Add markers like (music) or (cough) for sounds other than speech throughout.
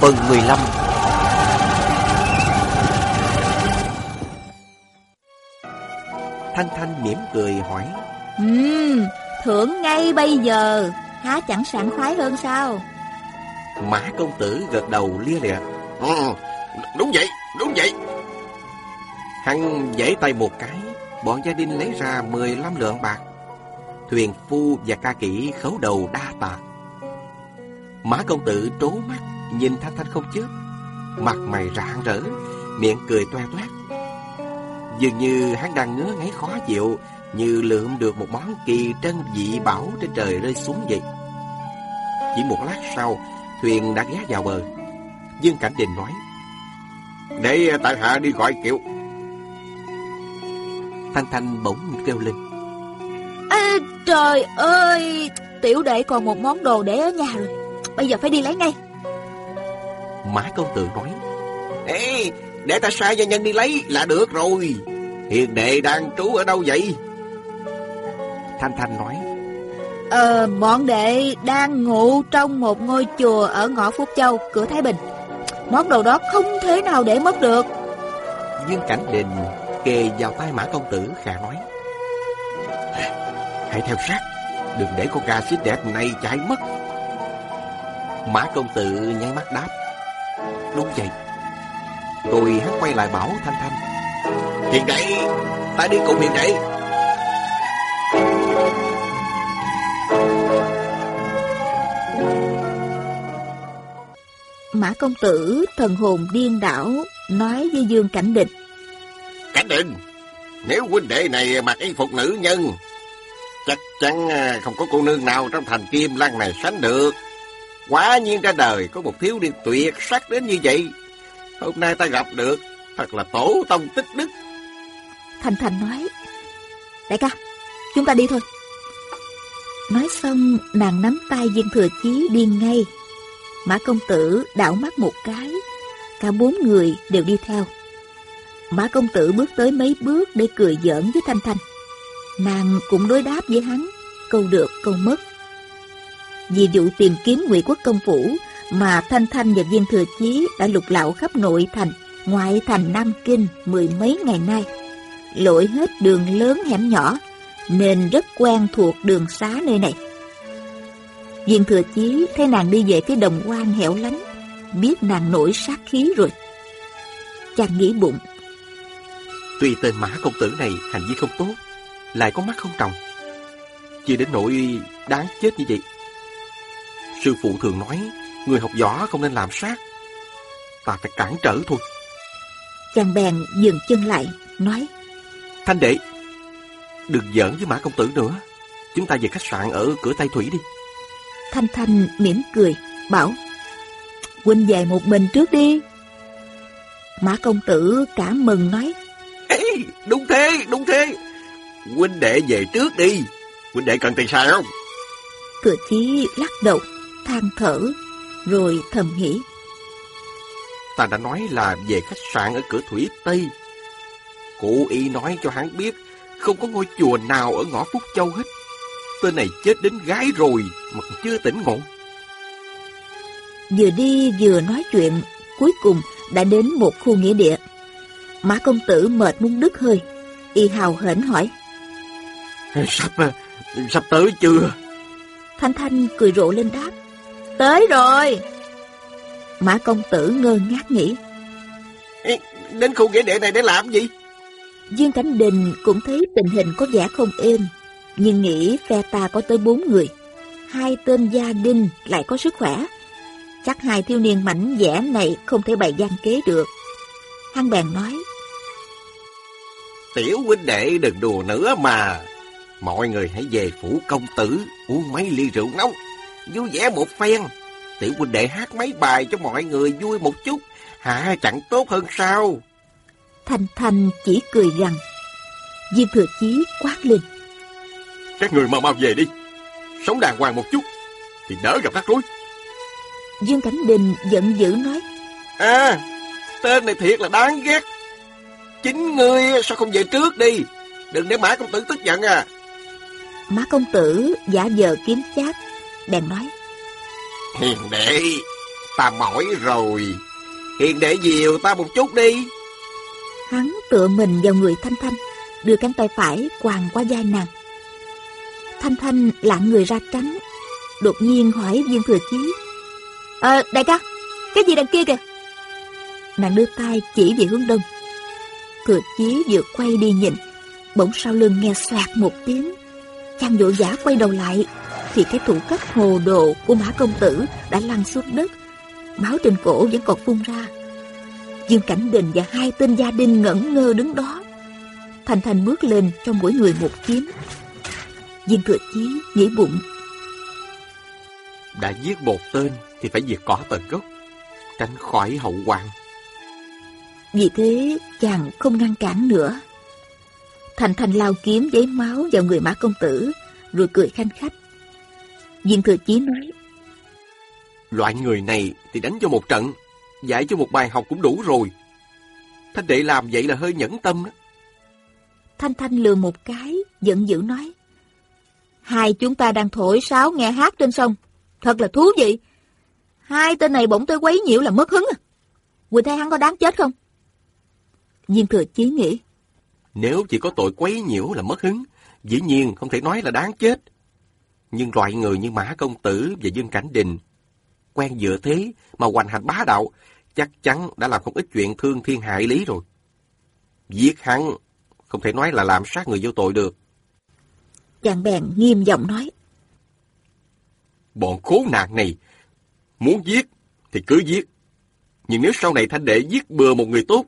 Phần 15 Thanh Thanh mỉm cười hỏi. Ừm, thưởng ngay bây giờ. Há chẳng sảng khoái hơn sao? Mã công tử gật đầu lia lịa. Ừ, Đúng vậy, đúng vậy. Hắn giãy tay một cái Bọn gia đình lấy ra 15 lượng bạc. Thuyền phu và ca kỹ khấu đầu đa tạ Mã công tử trố mắt Nhìn Thanh Thanh không chớp Mặt mày rạng rỡ Miệng cười toe toét. Dường như hắn đang ngứa ngáy khó chịu Như lượm được một món kỳ trân dị bảo Trên trời rơi xuống vậy. Chỉ một lát sau Thuyền đã ghé vào bờ. Dương Cảnh Đình nói Để tại hạ đi gọi kiệu Thanh Thanh bỗng kêu lên. À, Trời ơi Tiểu đệ còn một món đồ để ở nhà rồi. Bây giờ phải đi lấy ngay Mã công tử nói Ê để ta sai gia nhân đi lấy là được rồi. Hiền đệ đang trú ở đâu vậy? Thanh Thanh nói Ờ bọn đệ đang ngủ trong một ngôi chùa Ở ngõ Phúc Châu cửa Thái Bình. Món đồ đó không thể nào để mất được. Dương Cảnh Đình kề vào tay Mã công tử khả nói Hãy theo sát Đừng để con gà xích đẹp này chạy mất. Mã công tử nháy mắt đáp Đúng vậy. Rồi hắn quay lại bảo Thanh Thanh. Hiền đệ Ta đi cùng hiền đệ Mã công tử thần hồn điên đảo Nói với Dương Cảnh Định. Cảnh Định Nếu huynh đệ này mặc y phục nữ nhân Chắc chắn à, không có cô nương nào trong thành kim lăng này sánh được Quả nhiên ra đời có một thiếu niên tuyệt sắc đến như vậy. Hôm nay ta gặp được, thật là tổ tông tích đức. Thành Thành nói, Đại ca, chúng ta đi thôi. Nói xong, nàng nắm tay viên thừa chí đi ngay. Mã công tử đảo mắt một cái, cả bốn người đều đi theo. Mã công tử bước tới mấy bước để cười giỡn với Thanh Thanh. Nàng cũng đối đáp với hắn, câu được câu mất. Vì vụ tìm kiếm ngụy quốc công phủ mà Thanh Thanh và Viên Thừa Chí đã lục lạo khắp nội thành, ngoại thành Nam Kinh mười mấy ngày nay. Lội hết đường lớn hẻm nhỏ, nên rất quen thuộc đường xá nơi này. Viên Thừa Chí thấy nàng đi về phía đồng quan hẻo lánh, biết nàng nổi sát khí rồi. Chàng nghĩ bụng. Tuy tên mã công tử này hành vi không tốt, lại có mắt không tròng. chưa đến nỗi đáng chết như vậy Sư phụ thường nói, người học võ không nên làm sát. Ta phải cản trở thôi. Chàng bèn dừng chân lại, nói. Thanh đệ, đừng giỡn với Mã Công Tử nữa. Chúng ta về khách sạn ở cửa Tây Thủy đi. Thanh Thanh mỉm cười, bảo. Huynh về một mình trước đi. Mã Công Tử cảm mừng nói. Ê, đúng thế, đúng thế. Huynh đệ về trước đi. Huynh đệ cần tiền xài không? Thừa chí lắc đầu than thở, rồi thầm nghĩ. Ta đã nói là về khách sạn ở cửa Thủy Tây. Cụ y nói cho hắn biết, không có ngôi chùa nào ở ngõ Phúc Châu hết. Tên này chết đến gái rồi mà còn chưa tỉnh ngộ. Vừa đi vừa nói chuyện, cuối cùng đã đến một khu nghĩa địa. Mã công tử mệt muốn đứt hơi, y hào hển hỏi. Sắp, sắp tới chưa? Thanh Thanh cười rộ lên đáp. Tới rồi. Mã công tử ngơ ngác nghĩ. Đến khu nghĩa địa này để làm gì? Dương Cảnh Đình cũng thấy tình hình có vẻ không êm, nhưng nghĩ phe ta có tới bốn người. Hai tên gia đình lại có sức khỏe. Chắc hai thiếu niên mảnh vẽ này không thể bày gian kế được. Hắn bèn nói. Tiểu huynh đệ đừng đùa nữa mà. Mọi người hãy về phủ công tử uống mấy ly rượu nóng vui vẻ một phen. Tiểu huynh đệ hát mấy bài cho mọi người vui một chút, hả chẳng tốt hơn sao? Thanh Thanh chỉ cười gằn. Diêm Thừa Chí quát lên. Các người mau mau về đi, sống đàng hoàng một chút, thì đỡ gặp rắc rối. Dương Cảnh Đình giận dữ nói. À, tên này thiệt là đáng ghét. Chính ngươi sao không về trước đi, đừng để Mã Công Tử tức giận à. Mã Công Tử giả vờ kiếm chát, bèn nói. Hiền đệ, ta mỏi rồi. Hiền đệ dìu ta một chút đi. Hắn tựa mình vào người Thanh Thanh, đưa cánh tay phải quàng qua vai nàng. Thanh Thanh lạng người ra tránh, đột nhiên hỏi Viên Thừa Chí. Ờ, đại ca, cái gì đằng kia kìa? Nàng đưa tay chỉ về hướng đông. Thừa Chí vừa quay đi nhìn, bỗng sau lưng nghe xoạt một tiếng. Chàng vội vã quay đầu lại, thì cái thủ cấp hồ đồ của Mã Công Tử đã lăn xuống đất. Máu trên cổ vẫn còn phun ra. Dương Cảnh Đình và hai tên gia đình ngẩn ngơ đứng đó. Thành Thành bước lên cho mỗi người một kiếm. Viên Thừa Chí nghĩ bụng. Đã giết một tên thì phải diệt cỏ tận gốc, tránh khỏi hậu hoạn. Vì thế chàng không ngăn cản nữa. Thành Thành lao kiếm giấy máu vào người Mã Công Tử, rồi cười khanh khách. Viên Thừa Chí nói, Loại người này thì đánh cho một trận, dạy cho một bài học cũng đủ rồi. Thanh đệ làm vậy là hơi nhẫn tâm đó. Thanh Thanh lừa một cái, giận dữ nói, Hai chúng ta đang thổi sáo nghe hát trên sông, thật là thú vị. Hai tên này bỗng tới quấy nhiễu là mất hứng à. Quỳnh thấy hắn có đáng chết không? Viên Thừa Chí nghĩ, Nếu chỉ có tội quấy nhiễu là mất hứng, dĩ nhiên không thể nói là đáng chết. Nhưng loại người như Mã Công Tử và Dương Cảnh Đình, quen dựa thế mà hoành hành bá đạo, chắc chắn đã làm không ít chuyện thương thiên hại lý rồi. Giết hắn, không thể nói là làm sát người vô tội được. chàng bèn nghiêm giọng nói, Bọn khốn nạn này, muốn giết thì cứ giết. Nhưng nếu sau này thanh đệ giết bừa một người tốt,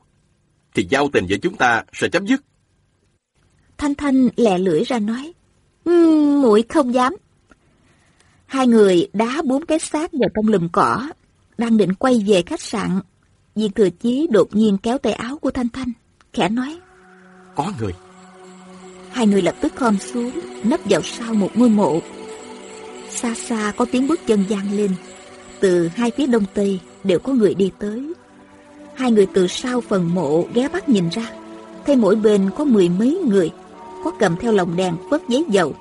thì giao tình giữa chúng ta sẽ chấm dứt. Thanh Thanh lẹ lưỡi ra nói, um, muội không dám. Hai người đá bốn cái xác vào trong lùm cỏ, đang định quay về khách sạn. Viên Thừa Chí đột nhiên kéo tay áo của Thanh Thanh, khẽ nói, Có người, Hai người lập tức khom xuống, nấp vào sau một ngôi mộ. Xa xa có tiếng bước chân vang lên. Từ hai phía đông tây đều có người đi tới. Hai người từ sau phần mộ ghé mắt nhìn ra. Thấy mỗi bên có mười mấy người, có cầm theo lồng đèn vớt giấy dầu.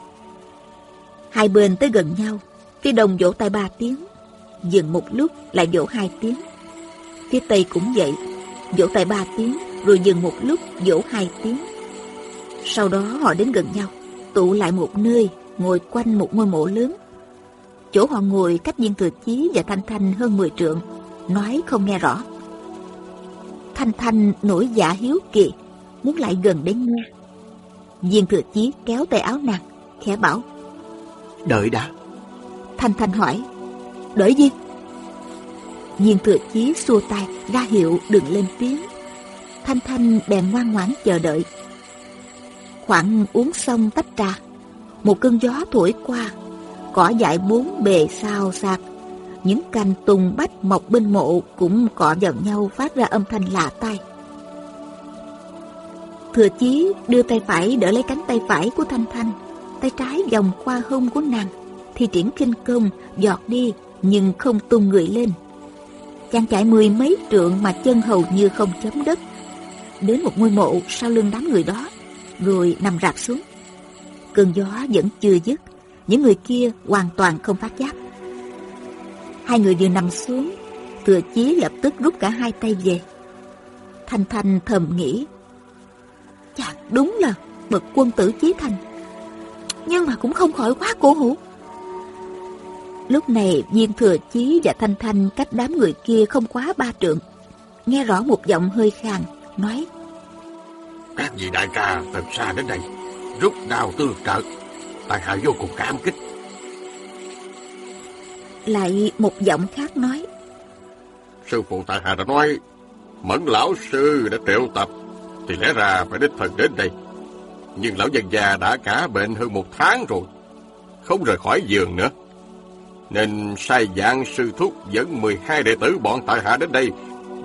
Hai bên tới gần nhau, phía đông vỗ tay ba tiếng, dừng một lúc lại vỗ hai tiếng. Phía tây cũng vậy, vỗ tay ba tiếng, rồi dừng một lúc vỗ hai tiếng. Sau đó họ đến gần nhau, tụ lại một nơi, ngồi quanh một ngôi mộ lớn. Chỗ họ ngồi cách viên thừa chí và Thanh Thanh hơn 10 trượng, nói không nghe rõ. Thanh Thanh nổi dạ hiếu kỳ, muốn lại gần đến nghe. Viên thừa chí kéo tay áo nàng, khẽ bảo. đợi đã. Thanh Thanh hỏi, đợi gì? Nhiên thừa chí xua tay, ra hiệu đừng lên tiếng. Thanh Thanh bèn ngoan ngoãn chờ đợi. Khoảng uống xong tách trà, một cơn gió thổi qua, cỏ dại bốn bề sao sạc. Những cành tùng bách mọc bên mộ cũng cọ vào nhau phát ra âm thanh lạ tai. Thừa chí đưa tay phải đỡ lấy cánh tay phải của Thanh Thanh, tay trái vòng qua hông của nàng, thì triển kinh công giọt đi nhưng không tung người lên. Chàng chạy mười mấy trượng mà chân hầu như không chấm đất. Đến một ngôi mộ sau lưng đám người đó, rồi nằm rạp xuống. Cơn gió vẫn chưa dứt, những người kia hoàn toàn không phát giác. Hai người vừa nằm xuống, thừa chí lập tức rút cả hai tay về. Thanh Thanh thầm nghĩ, chàng đúng là bậc quân tử chí thành, nhưng mà cũng không khỏi quá cổ hủ. Lúc này viên thừa chí và Thanh Thanh cách đám người kia không quá ba trượng. Nghe rõ một giọng hơi khàn, nói Các vị đại ca từ xa đến đây, rút đào tương trợ. Tại hạ vô cùng cảm kích. Lại một giọng khác nói Sư phụ tại hạ đã nói, mẫn lão sư đã triệu tập, thì lẽ ra phải đích thân đến đây. Nhưng lão dân già đã cả bệnh hơn một tháng rồi, không rời khỏi giường nữa. Nên sai dạng sư thúc dẫn 12 đệ tử bọn tại hạ đến đây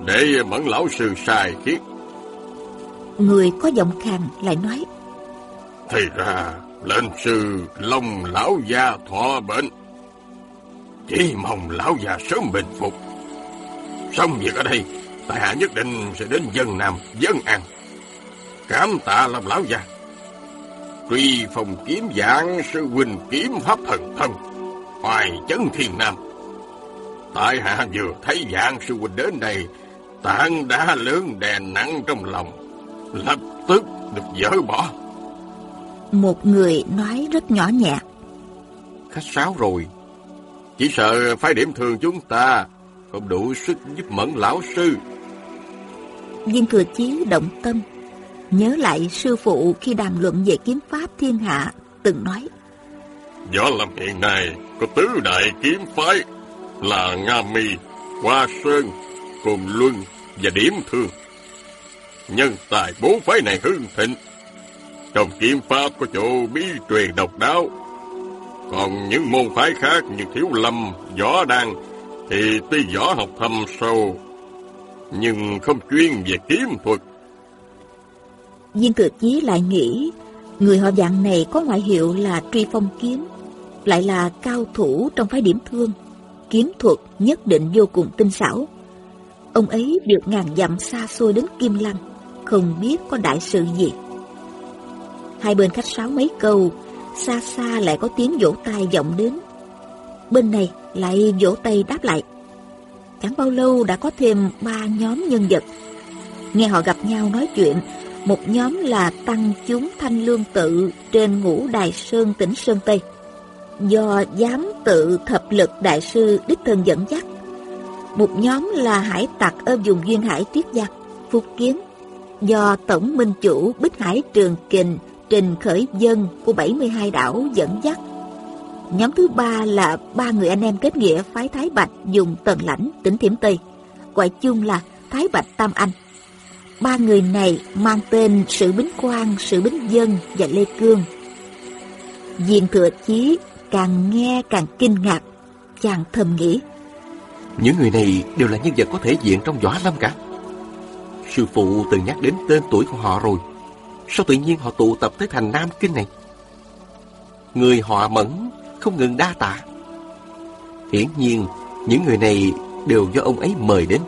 để mẫn lão sư sai khiến. Người có giọng khàn lại nói. Thì ra, lên sư Long lão gia thọ bệnh. Chỉ mong lão già sớm bình phục. Xong việc ở đây, tại hạ nhất định sẽ đến dân Nam, dân An. Cảm tạ lòng lão già. Truy phòng kiếm dạng sư huynh kiếm pháp thần thân, hoài chấn thiên nam. Tại hạ vừa thấy dạng sư huynh đến đây, tảng đá lớn đè nặng trong lòng, lập tức được dỡ bỏ. Một người nói rất nhỏ nhẹ. Khách sáo rồi, chỉ sợ phải điểm thường chúng ta không đủ sức giúp mẫn lão sư. Viên thừa chí động tâm, nhớ lại sư phụ khi đàm luận về kiếm pháp thiên hạ, từng nói. Võ Lâm hiện nay của tứ đại kiếm phái là Nga Mi, Hoa Sơn, Cồn Luân và Điểm Thương. Nhân tài bốn phái này hưng thịnh. Trong kiếm pháp có chỗ bí truyền độc đáo. Còn những môn phái khác như Thiếu Lâm, Võ Đan thì tuy võ học thâm sâu, nhưng không chuyên về kiếm thuật. Viên cực chí lại nghĩ, người họ dạng này có ngoại hiệu là Truy Phong Kiếm, lại là cao thủ trong phái điểm thương, kiếm thuật nhất định vô cùng tinh xảo. Ông ấy được ngàn dặm xa xôi đến Kim Lăng, không biết có đại sự gì. Hai bên khách sáo mấy câu, xa xa lại có tiếng vỗ tay vọng đến. Bên này lại vỗ tay đáp lại. Chẳng bao lâu đã có thêm ba nhóm nhân vật. Nghe họ gặp nhau nói chuyện, một nhóm là tăng chúng thanh lương tự trên ngũ đài sơn tỉnh Sơn Tây. Do giám tự thập lực đại sư đích thân dẫn dắt. Một nhóm là hải tặc ở vùng duyên hải triết giặc, Phúc Kiến. Do tổng minh chủ Bích Hải Trường Kình trình khởi dân của 72 đảo dẫn dắt. Nhóm thứ ba là ba người anh em kết nghĩa phái Thái Bạch dùng tần lãnh tỉnh Thiểm Tây, gọi chung là Thái Bạch Tam Anh. Ba người này mang tên Sử Bính Quang, Sử Bính Dân và Lê Cương. diền Thừa Chí càng nghe càng kinh ngạc, chàng thầm nghĩ. Những người này đều là nhân vật có thể diện trong võ lâm cả. Sư phụ từng nhắc đến tên tuổi của họ rồi. Sao tự nhiên họ tụ tập tới thành Nam Kinh này? Người họ mẫn không ngừng đa tạ. Hiển nhiên, những người này đều do ông ấy mời đến.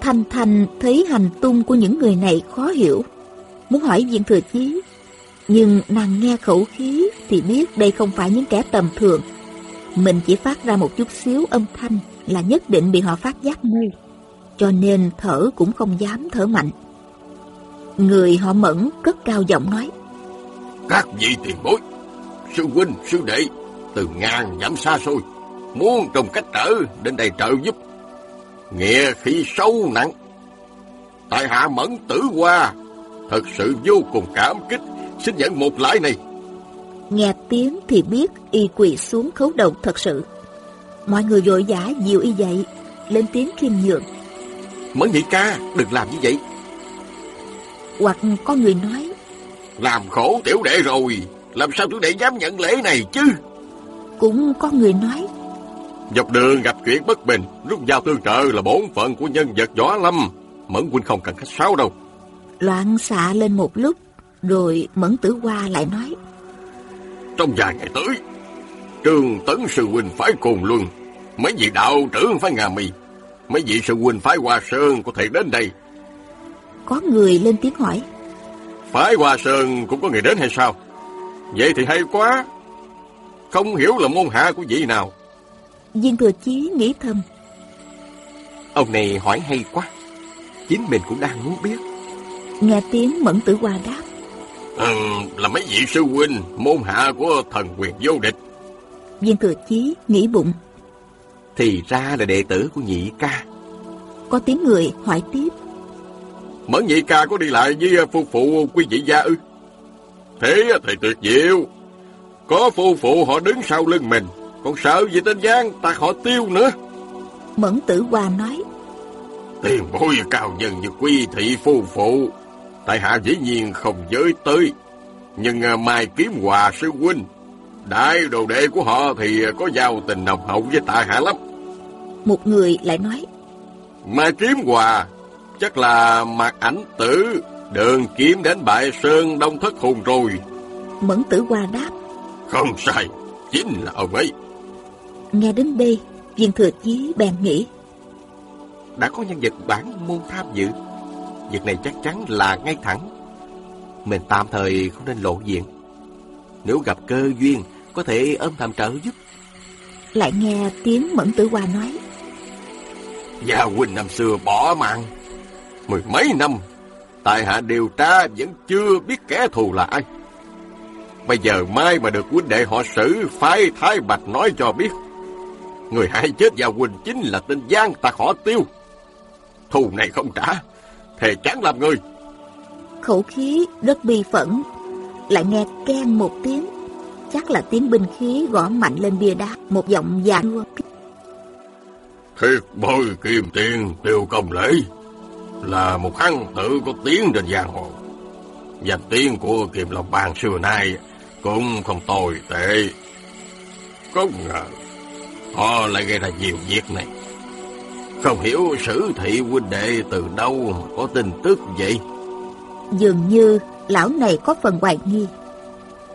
Thanh Thanh thấy hành tung của những người này khó hiểu, muốn hỏi viên thừa chí. Nhưng nàng nghe khẩu khí thì biết đây không phải những kẻ tầm thường. Mình chỉ phát ra một chút xíu âm thanh là nhất định bị họ phát giác ngay. Cho nên thở cũng không dám thở mạnh. Người họ mẫn cất cao giọng nói. Các vị tiền bối, sư huynh, sư đệ, từ ngàn dặm xa xôi, muốn trong cách trở đến đây trợ giúp. Nghĩa khí sâu nặng. Tại hạ mẫn tử qua, thật sự vô cùng cảm kích, xin nhận một lãi này. Nghe tiếng thì biết y quỳ xuống khấu đầu thật sự. Mọi người vội vã dìu y dậy, lên tiếng khiêm nhường. Mẫn nhị ca, đừng làm như vậy. Hoặc có người nói, Làm khổ tiểu đệ rồi, làm sao tiểu đệ dám nhận lễ này chứ? cũng có người nói, Dọc đường gặp chuyện bất bình, rút dao tương trợ là bổn phận của nhân vật võ lâm. Mẫn huynh không cần khách sáo đâu. loạn xạ lên một lúc, rồi Mẫn Tử Hoa lại nói, Trong vài ngày tới, trường tấn sư huynh phái cùng luân, mấy vị đạo trưởng phái ngà mì, mấy vị sư huynh phái hoa sơn có thể đến đây. có người lên tiếng hỏi, Phái hoa sơn cũng có người đến hay sao? Vậy thì hay quá. Không hiểu là môn hạ của vị nào. Viên Thừa Chí nghĩ thầm, Ông này hỏi hay quá. Chính mình cũng đang muốn biết. nghe tiếng Mẫn Tử Hoa đáp, Ừ, là mấy vị sư huynh, môn hạ của thần quyền vô địch. Viên Thừa Chí nghĩ bụng, Thì ra là đệ tử của nhị ca. có tiếng người hỏi tiếp, Mẫn nhị ca có đi lại với phu phụ quý vị gia ư? Thế thì tuyệt diệu. Có phu phụ họ đứng sau lưng mình, còn sợ gì tên Giang tạc họ tiêu nữa. Mẫn Tử Hoa nói, Tiền bối cao nhân như quy thị phu phụ. Tại hạ dĩ nhiên không giới tới. Nhưng à, mai kiếm hòa sư huynh. Đại đồ đệ của họ thì có giao tình nồng hậu với tại hạ lắm. Một người lại nói. Mà kiếm hòa, chắc là mặt ảnh tử, đường kiếm đến bại sơn đông thất hùng rồi. Mẫn tử hoa đáp. Không sai, chính là ông ấy. Nghe đến đây, viên thừa chí bèn nghĩ. Đã có nhân vật bản môn tham dự, việc này chắc chắn là ngay thẳng. Mình tạm thời không nên lộ diện. Nếu gặp cơ duyên, có thể âm thầm trợ giúp. Lại nghe tiếng Mẫn Tử Hoa nói. Gia huynh năm xưa bỏ mạng. Mười mấy năm, tại hạ điều tra vẫn chưa biết kẻ thù là ai. Bây giờ mai mà được huynh đệ họ xử phái Thái Bạch nói cho biết. Người hại chết Gia huynh chính là tên Giang ta họ tiêu. Thù này không trả, thề chẳng làm người. Khẩu khí rất bi phẫn, lại nghe keng một tiếng. Chắc là tiếng binh khí gõ mạnh lên bia đá, một giọng già nua. Thiệt bồi kim tiền tiêu công lễ là một hăng tự có tiếng trên giang hồ. Danh tiếng của Kiềm Long Bang xưa nay cũng không tồi tệ. Không ngờ họ lại gây ra nhiều việc này. Không hiểu sử thị huynh đệ từ đâu mà có tin tức vậy. Dường như lão này có phần hoài nghi.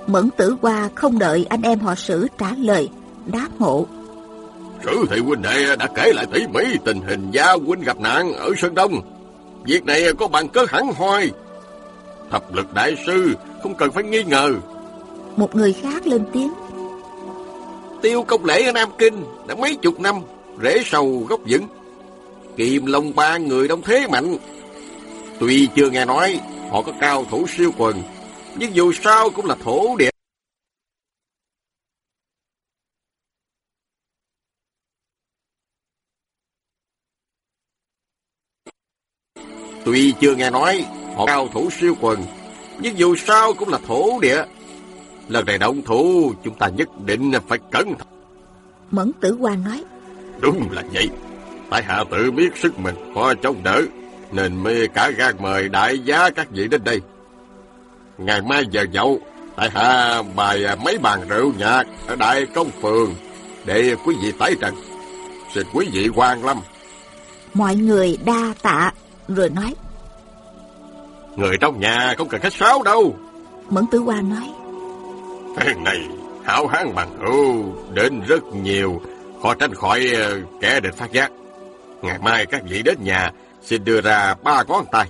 Mẫn tử qua không đợi anh em họ sử trả lời, đáp hộ. Sử thị huynh đệ đã kể lại tỉ mỉ tình hình gia huynh gặp nạn ở Sơn Đông. Việc này có bằng cớ hẳn hoi. Thập lực đại sư không cần phải nghi ngờ. Một người khác lên tiếng. Tiêu công lễ ở Nam Kinh đã mấy chục năm, rễ sâu gốc vững. Kiềm Long ba người đông thế mạnh. Tuy chưa nghe nói họ có cao thủ siêu quần, nhưng dù sao cũng là thổ địa. Tuy chưa nghe nói họ cao thủ siêu quần, nhưng dù sao cũng là thổ địa. Lần này động thủ, chúng ta nhất định phải cẩn thận. Mẫn tử hoa nói. Đúng là vậy. Tại hạ tự biết sức mình khó chống đỡ, nên mê cả gan mời đại giá các vị đến đây. Ngày mai giờ nhậu, tại hạ bài mấy bàn rượu nhạc ở Đại Công Phường để quý vị tái trận. Xin quý vị quan lâm. Mọi người đa tạ, rồi nói. Người trong nhà không cần khách sáo đâu. Mẫn Tử Hoa nói. Thế này, hảo hán bằng hữu đến rất nhiều, khó tránh khỏi kẻ địch phát giác. Ngày mai các vị đến nhà, xin đưa ra ba ngón tay.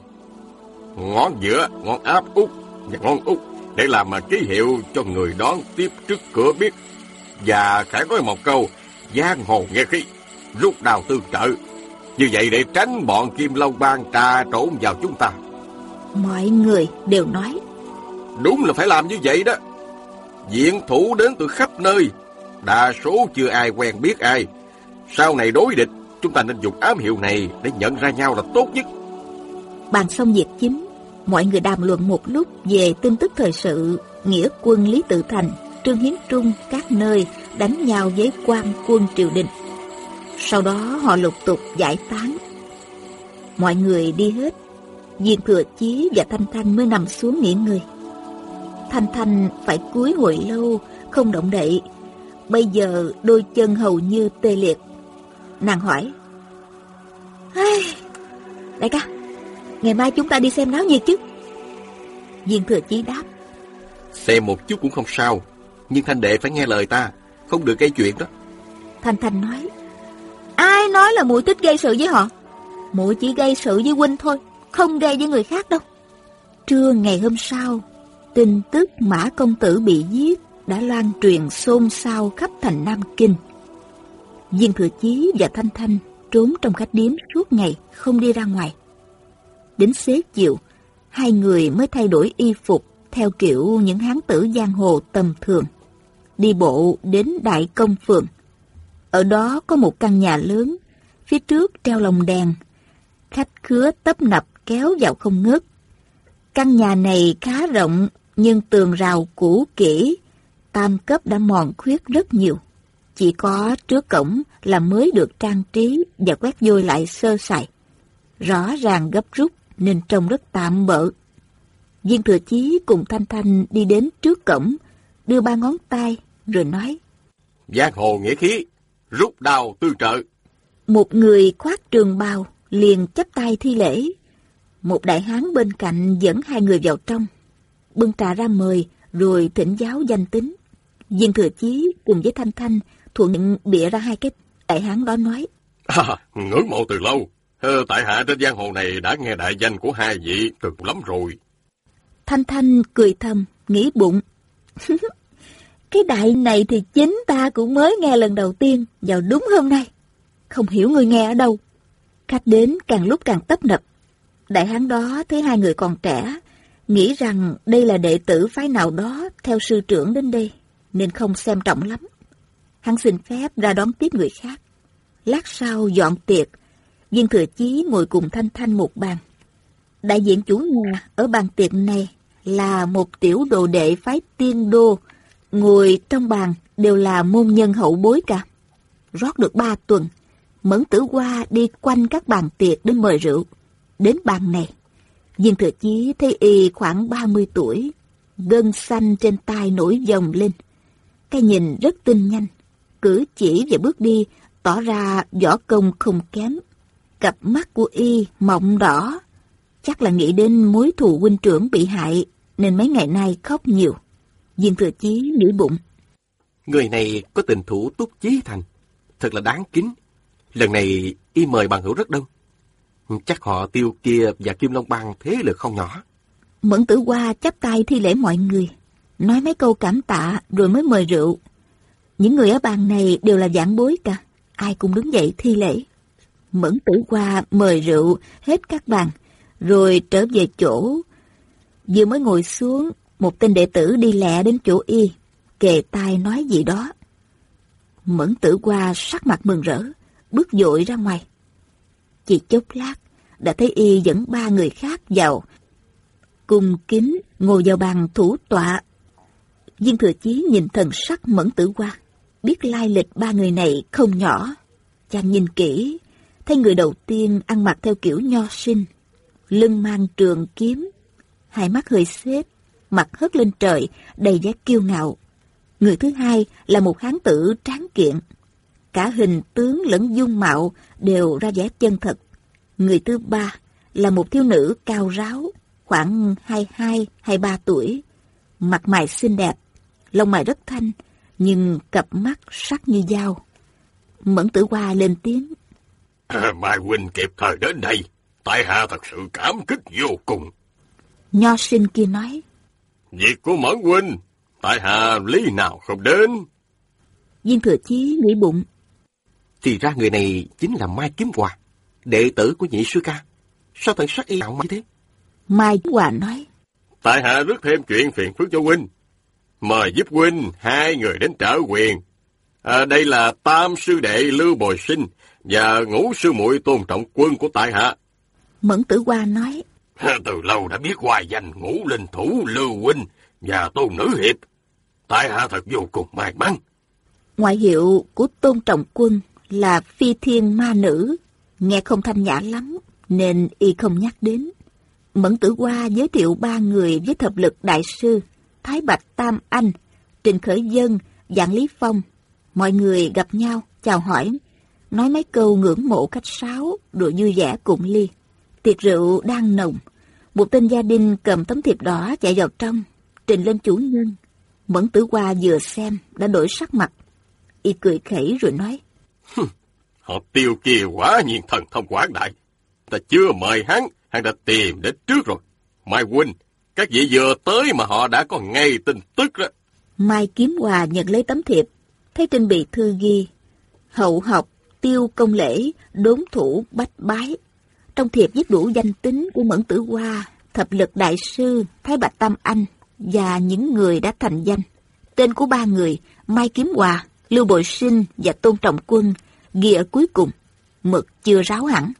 Ngón giữa, ngón áp út và ngón út để làm ký hiệu cho người đón tiếp trước cửa biết. Và khải nói một câu, giang hồ nghe khí, rút đào tương trợ. Như vậy để tránh bọn Kim Long Bang trà trộn vào chúng ta. Mọi người đều nói. Đúng là phải làm như vậy đó. Diện thủ đến từ khắp nơi. Đa số chưa ai quen biết ai. Sau này đối địch, chúng ta nên dùng ám hiệu này để nhận ra nhau là tốt nhất. Bàn xong việc chính, mọi người đàm luận một lúc về tin tức thời sự, nghĩa quân Lý Tự Thành, Trương Hiến Trung các nơi đánh nhau với quan quân triều đình. Sau đó họ lục tục giải tán. Mọi người đi hết, Viên Thừa Chí và Thanh Thanh mới nằm xuống nghỉ ngơi. Thanh Thanh phải cúi hồi lâu, không động đậy. Bây giờ đôi chân hầu như tê liệt. Nàng hỏi. Đại ca, ngày mai chúng ta đi xem náo nhiệt chứ? Viên Thừa Chí đáp. Xem một chút cũng không sao, nhưng Thanh Đệ phải nghe lời ta, không được gây chuyện đó. Thanh Thanh nói. Ai nói là muội thích gây sự với họ? Muội chỉ gây sự với huynh thôi, không gây với người khác đâu. Trưa ngày hôm sau, tin tức Mã Công Tử bị giết đã lan truyền xôn xao khắp thành Nam Kinh. Viên Thừa Chí và Thanh Thanh trốn trong khách điếm suốt ngày, không đi ra ngoài. Đến xế chiều, hai người mới thay đổi y phục theo kiểu những hán tử giang hồ tầm thường. Đi bộ đến Đại Công Phường. Ở đó có một căn nhà lớn, phía trước treo lồng đèn. Khách khứa tấp nập kéo vào không ngớt. Căn nhà này khá rộng nhưng tường rào cũ kỹ, tam cấp đã mòn khuyết rất nhiều. Chỉ có trước cổng là mới được trang trí và quét vôi lại sơ sài. Rõ ràng gấp rút nên trông rất tạm bỡ. Viên thừa chí cùng Thanh Thanh đi đến trước cổng, đưa ba ngón tay rồi nói. Giang hồ nghĩa khí, rút đao tư trợ. Một người khoác trường bào liền chấp tay thi lễ. Một đại hán bên cạnh dẫn hai người vào trong. Bưng trà ra mời rồi thỉnh giáo danh tính. Viên thừa chí cùng với Thanh Thanh thuận bịa ra hai cái đại hán đó nói. À, ngưỡng mộ từ lâu. Ờ, tại hạ trên giang hồ này đã nghe đại danh của hai vị từ lắm rồi. Thanh Thanh cười thầm, nghĩ bụng. (laughs) cái đại này thì chính ta cũng mới nghe lần đầu tiên vào đúng hôm nay. Không hiểu người nghe ở đâu. Khách đến càng lúc càng tấp nập. Đại hán đó thấy hai người còn trẻ, nghĩ rằng đây là đệ tử phái nào đó theo sư trưởng đến đây, nên không xem trọng lắm. Hắn xin phép ra đón tiếp người khác. Lát sau dọn tiệc, viên thừa chí ngồi cùng Thanh Thanh một bàn. Đại diện chủ nhà ở bàn tiệc này là một tiểu đồ đệ phái tiên đô, ngồi trong bàn đều là môn nhân hậu bối cả. Rót được ba tuần, Mẫn tử qua đi quanh các bàn tiệc đến mời rượu. Đến bàn này, viên thừa chí thấy y khoảng 30 tuổi, gân xanh trên tai nổi dòng lên. Cái nhìn rất tinh nhanh, cử chỉ và bước đi tỏ ra võ công không kém. Cặp mắt của y mọng đỏ, chắc là nghĩ đến mối thù huynh trưởng bị hại nên mấy ngày nay khóc nhiều. Viên thừa chí nghĩ bụng. Người này có tình thủ túc chí thành, thật là đáng kính. Lần này y mời bằng hữu rất đông. Chắc họ tiêu kia và Kim Long Bang thế lực không nhỏ. Mẫn tử qua chắp tay thi lễ mọi người, nói mấy câu cảm tạ rồi mới mời rượu. Những người ở bàn này đều là giảng bối cả, ai cũng đứng dậy thi lễ. Mẫn tử qua mời rượu hết các bàn, rồi trở về chỗ. Vừa mới ngồi xuống, một tên đệ tử đi lẹ đến chỗ y, kề tai nói gì đó. Mẫn tử qua sắc mặt mừng rỡ, bước dội ra ngoài. Chỉ chốc lát, đã thấy y dẫn ba người khác vào. Cùng kính ngồi vào bàn thủ tọa. Viên thừa chí nhìn thần sắc mẫn tử qua, biết lai lịch ba người này không nhỏ. Chàng nhìn kỹ, thấy người đầu tiên ăn mặc theo kiểu nho sinh, lưng mang trường kiếm, hai mắt hơi xếp, mặt hất lên trời, đầy vẻ kiêu ngạo. Người thứ hai là một hán tử tráng kiện, cả hình tướng lẫn dung mạo đều ra vẻ chân thật. Người thứ ba là một thiếu nữ cao ráo, khoảng 22-23 tuổi, mặt mày xinh đẹp, lông mày rất thanh, nhưng cặp mắt sắc như dao. Mẫn tử hoa lên tiếng. À, (laughs) Mai Huynh kịp thời đến đây, tại hạ thật sự cảm kích vô cùng. Nho sinh kia nói. Việc của Mẫn Huynh, tại hạ lý nào không đến. Viên thừa chí nghĩ bụng. Thì ra người này chính là Mai Kiếm Hòa, đệ tử của nhị sư ca. Sao thần sắc y ảo như thế? Mai Kiếm Hòa nói. Tại hạ rước thêm chuyện phiền phức cho Huynh. Mời giúp Huynh hai người đến trở quyền. À, đây là tam sư đệ Lưu Bồi Sinh và ngũ sư muội tôn trọng quân của tại hạ. Mẫn tử hoa nói. Từ lâu đã biết hoài danh ngũ linh thủ Lưu Huynh và tôn nữ hiệp. Tại hạ thật vô cùng may mắn. Ngoại hiệu của tôn trọng quân là phi thiên ma nữ, nghe không thanh nhã lắm, nên y không nhắc đến. Mẫn tử hoa giới thiệu ba người với thập lực đại sư, Thái Bạch Tam Anh, Trình Khởi Dân, Dạng Lý Phong. Mọi người gặp nhau, chào hỏi, nói mấy câu ngưỡng mộ cách sáo, rồi vui vẻ cùng ly. Tiệc rượu đang nồng, một tên gia đình cầm tấm thiệp đỏ chạy vào trong, trình lên chủ nhân. Mẫn tử qua vừa xem, đã đổi sắc mặt. Y cười khẩy rồi nói. Họ tiêu kia quá nhiên thần thông quảng đại. Ta chưa mời hắn, hắn đã tìm đến trước rồi. Mai huynh, các vị vừa tới mà họ đã có ngay tin tức đó. Mai Kiếm Hòa nhận lấy tấm thiệp, thấy trên bì thư ghi, hậu học, tiêu công lễ, đốn thủ, bách bái. Trong thiệp viết đủ danh tính của Mẫn Tử Hoa, thập lực đại sư, Thái Bạch Tam Anh và những người đã thành danh. Tên của ba người, Mai Kiếm Hòa, Lưu Bội Sinh và Tôn Trọng Quân, ghi ở cuối cùng. Mực chưa ráo hẳn,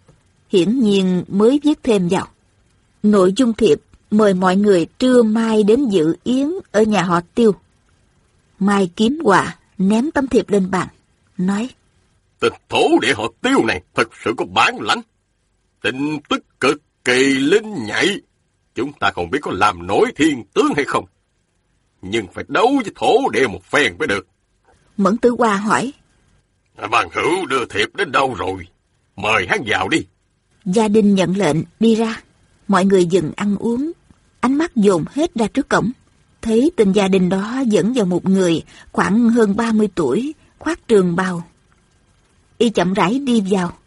hiển nhiên mới viết thêm vào. Nội dung thiệp mời mọi người trưa mai đến dự yến ở nhà họ Tiêu. Mai kiếm quà, ném tấm thiệp lên bàn, nói. Tình thổ địa họ Tiêu này thật sự có bản lãnh. Tin tức cực kỳ linh nhạy. Chúng ta không biết có làm nổi thiên tướng hay không. Nhưng phải đấu với thổ địa một phen mới được. Mẫn tử hoa hỏi. Bàn hữu đưa thiệp đến đâu rồi? Mời hắn vào đi. Gia đình nhận lệnh đi ra. Mọi người dừng ăn uống. Ánh mắt dồn hết ra trước cổng. Thấy tình gia đình đó dẫn vào một người khoảng hơn 30 tuổi, khoác trường bào. Y chậm rãi đi vào,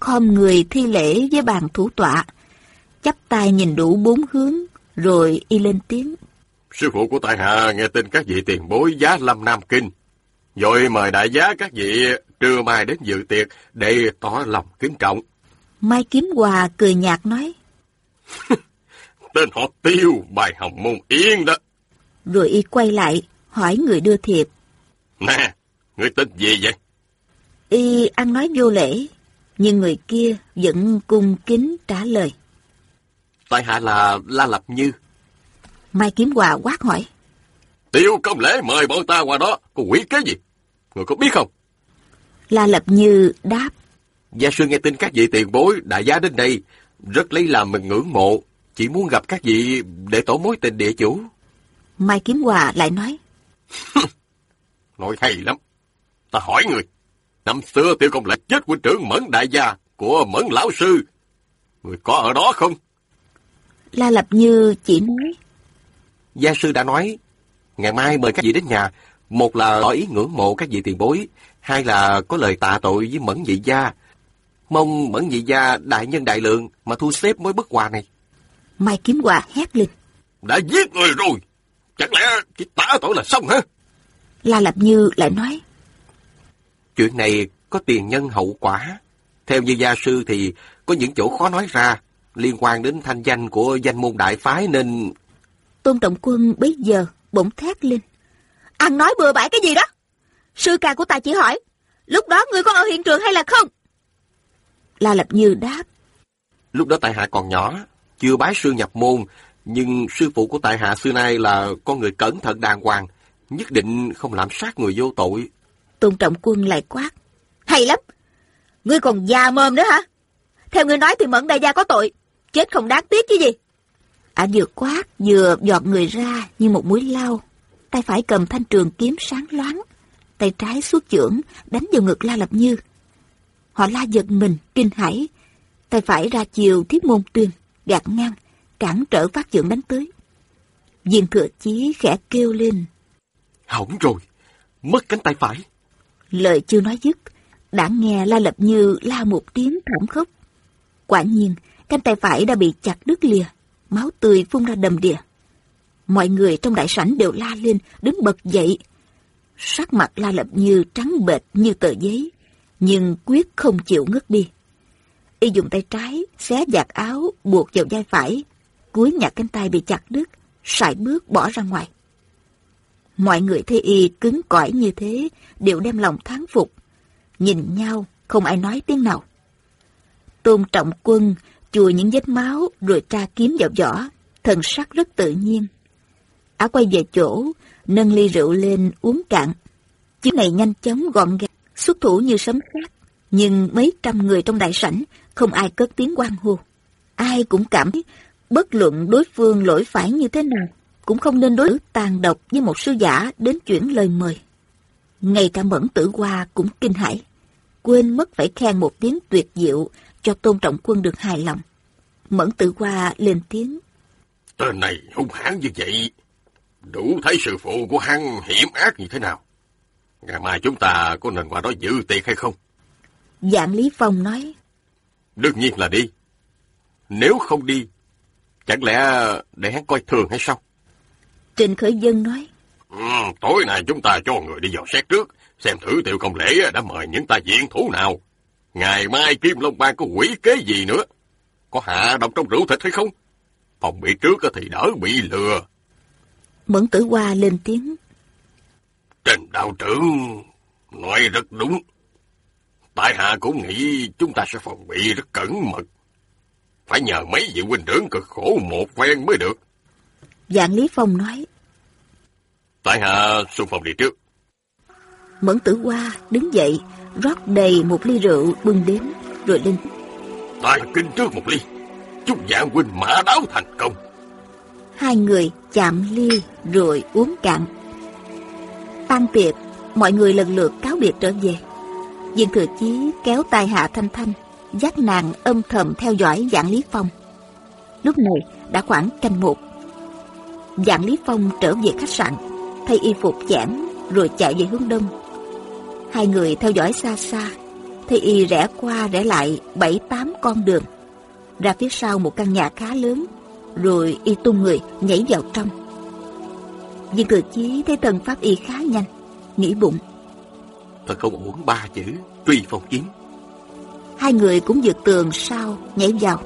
khom người thi lễ với bàn thủ tọa, chắp tay nhìn đủ bốn hướng, rồi y lên tiếng. Sư phụ của tại hạ nghe tin các vị tiền bối giá lâm Nam Kinh. Rồi mời đại giá các vị trưa mai đến dự tiệc để tỏ lòng kính trọng. Mai Kiếm Hòa cười nhạt nói. (laughs) Tên họ tiêu bài hồng môn yên đó. Rồi y quay lại, hỏi người đưa thiệp. Nè, người tên gì vậy? Y ăn nói vô lễ, nhưng người kia vẫn cung kính trả lời. Tại hạ là La Lập Như. Mai Kiếm Hòa quát hỏi. Tiêu công lễ mời bọn ta qua đó, có quỷ cái gì? Người có biết không? La Lập Như đáp. Gia sư nghe tin các vị tiền bối đại giá đến đây, rất lấy làm mình ngưỡng mộ, chỉ muốn gặp các vị để tổ mối tình địa chủ. Mai Kiếm Hòa lại nói. (laughs) nói hay lắm. Ta hỏi người, năm xưa tiêu công lễ chết huynh trưởng Mẫn Đại Gia của Mẫn Lão Sư. Người có ở đó không? La Lập Như chỉ nói. Gia sư đã nói, ngày mai mời các vị đến nhà, một là tỏ ý ngưỡng mộ các vị tiền bối, hai là có lời tạ tội với Mẫn Nhị Gia. Mong Mẫn Nhị Gia đại nhân đại lượng mà thu xếp mối bất hòa này. Mai Kiếm Hòa hét lên. Đã giết người rồi, chẳng lẽ chỉ tạ tội là xong hả? La Lập Như lại nói. Chuyện này có tiền nhân hậu quả. Theo như gia sư thì có những chỗ khó nói ra, liên quan đến thanh danh của danh môn đại phái nên... Tôn Trọng Quân bấy giờ bỗng thét lên. Ăn nói bừa bãi cái gì đó? Sư ca của ta chỉ hỏi, lúc đó ngươi có ở hiện trường hay là không? La Lập Như đáp. Lúc đó tại hạ còn nhỏ, chưa bái sư nhập môn, nhưng sư phụ của tại hạ xưa nay là con người cẩn thận đàng hoàng, nhất định không làm sát người vô tội. Tôn Trọng Quân lại quát. Hay lắm! Ngươi còn già mồm nữa hả? Theo ngươi nói thì Mẫn Đại Gia có tội, chết không đáng tiếc chứ gì? Ả vừa quát, vừa giọt người ra như một mũi lao. Tay phải cầm thanh trường kiếm sáng loáng, tay trái xuất chưởng đánh vào ngực La Lập Như. Họ la giật mình, kinh hãi. Tay phải ra chiều thiết môn tuyên, gạt ngang, cản trở phát chưởng đánh tới. Viên thừa chí khẽ kêu lên. Hỏng rồi, mất cánh tay phải. Lời chưa nói dứt, đã nghe La Lập Như la một tiếng thảm khốc. Quả nhiên, cánh tay phải đã bị chặt đứt lìa, máu tươi phun ra đầm đìa. Mọi người trong đại sảnh đều la lên, đứng bật dậy. Sắc mặt La Lập Như trắng bệch như tờ giấy, nhưng quyết không chịu ngất đi. Y dùng tay trái, xé giặt áo, buộc vào vai phải, cuối nhặt cánh tay bị chặt đứt, sải bước bỏ ra ngoài. Mọi người thấy y cứng cỏi như thế, đều đem lòng thán phục. Nhìn nhau, không ai nói tiếng nào. Tôn trọng quân, chùi những vết máu rồi tra kiếm vào vỏ, thần sắc rất tự nhiên. Ả quay về chỗ, nâng ly rượu lên uống cạn. Chiếc này nhanh chóng gọn gàng, xuất thủ như sấm khác. Nhưng mấy trăm người trong đại sảnh, không ai cất tiếng quan hô. Ai cũng cảm thấy, bất luận đối phương lỗi phải như thế nào, cũng không nên đối tàn độc với một sư giả đến chuyển lời mời. Ngay cả mẫn tử hoa cũng kinh hãi, quên mất phải khen một tiếng tuyệt diệu cho tôn trọng quân được hài lòng. Mẫn tử hoa lên tiếng. Tên này hung hãn như vậy, đủ thấy sự phụ của hắn hiểm ác như thế nào. Ngày mai chúng ta có nên qua đó dự tiệc hay không? Dạng Lý Phong nói. Đương nhiên là đi. Nếu không đi, chẳng lẽ để hắn coi thường hay sao? Trịnh Khởi Dân nói. Ừ, tối nay chúng ta cho người đi dò xét trước, xem thử tiểu công lễ đã mời những ta diện thủ nào. Ngày mai Kim Long Bang có quỷ kế gì nữa? Có hạ độc trong rượu thịt hay không? Phòng bị trước thì đỡ bị lừa. Mẫn tử hoa lên tiếng. Trình đạo trưởng nói rất đúng. Tại hạ cũng nghĩ chúng ta sẽ phòng bị rất cẩn mật. Phải nhờ mấy vị huynh trưởng cực khổ một phen mới được. Dạng Lý Phong nói. Tại hạ xung phong đi trước. Mẫn tử hoa đứng dậy, rót đầy một ly rượu bưng đến, rồi lên. Tại kinh trước một ly. Chúc dạng huynh mã đáo thành công. Hai người chạm ly rồi uống cạn. Tan tiệc, mọi người lần lượt cáo biệt trở về. Viên Thừa Chí kéo tay Hạ Thanh Thanh, dắt nàng âm thầm theo dõi Dạng Lý Phong. Lúc này đã khoảng canh một. Dạng Lý Phong trở về khách sạn, thay y phục chẽm rồi chạy về hướng đông. Hai người theo dõi xa xa, thay y rẽ qua rẽ lại bảy tám con đường. Ra phía sau một căn nhà khá lớn, rồi y tung người nhảy vào trong. Viên Thừa Chí thấy thần pháp y khá nhanh, nghĩ bụng. Thật không uổng ba chữ, truy phong kiếm. Hai người cũng vượt tường sau, nhảy vào.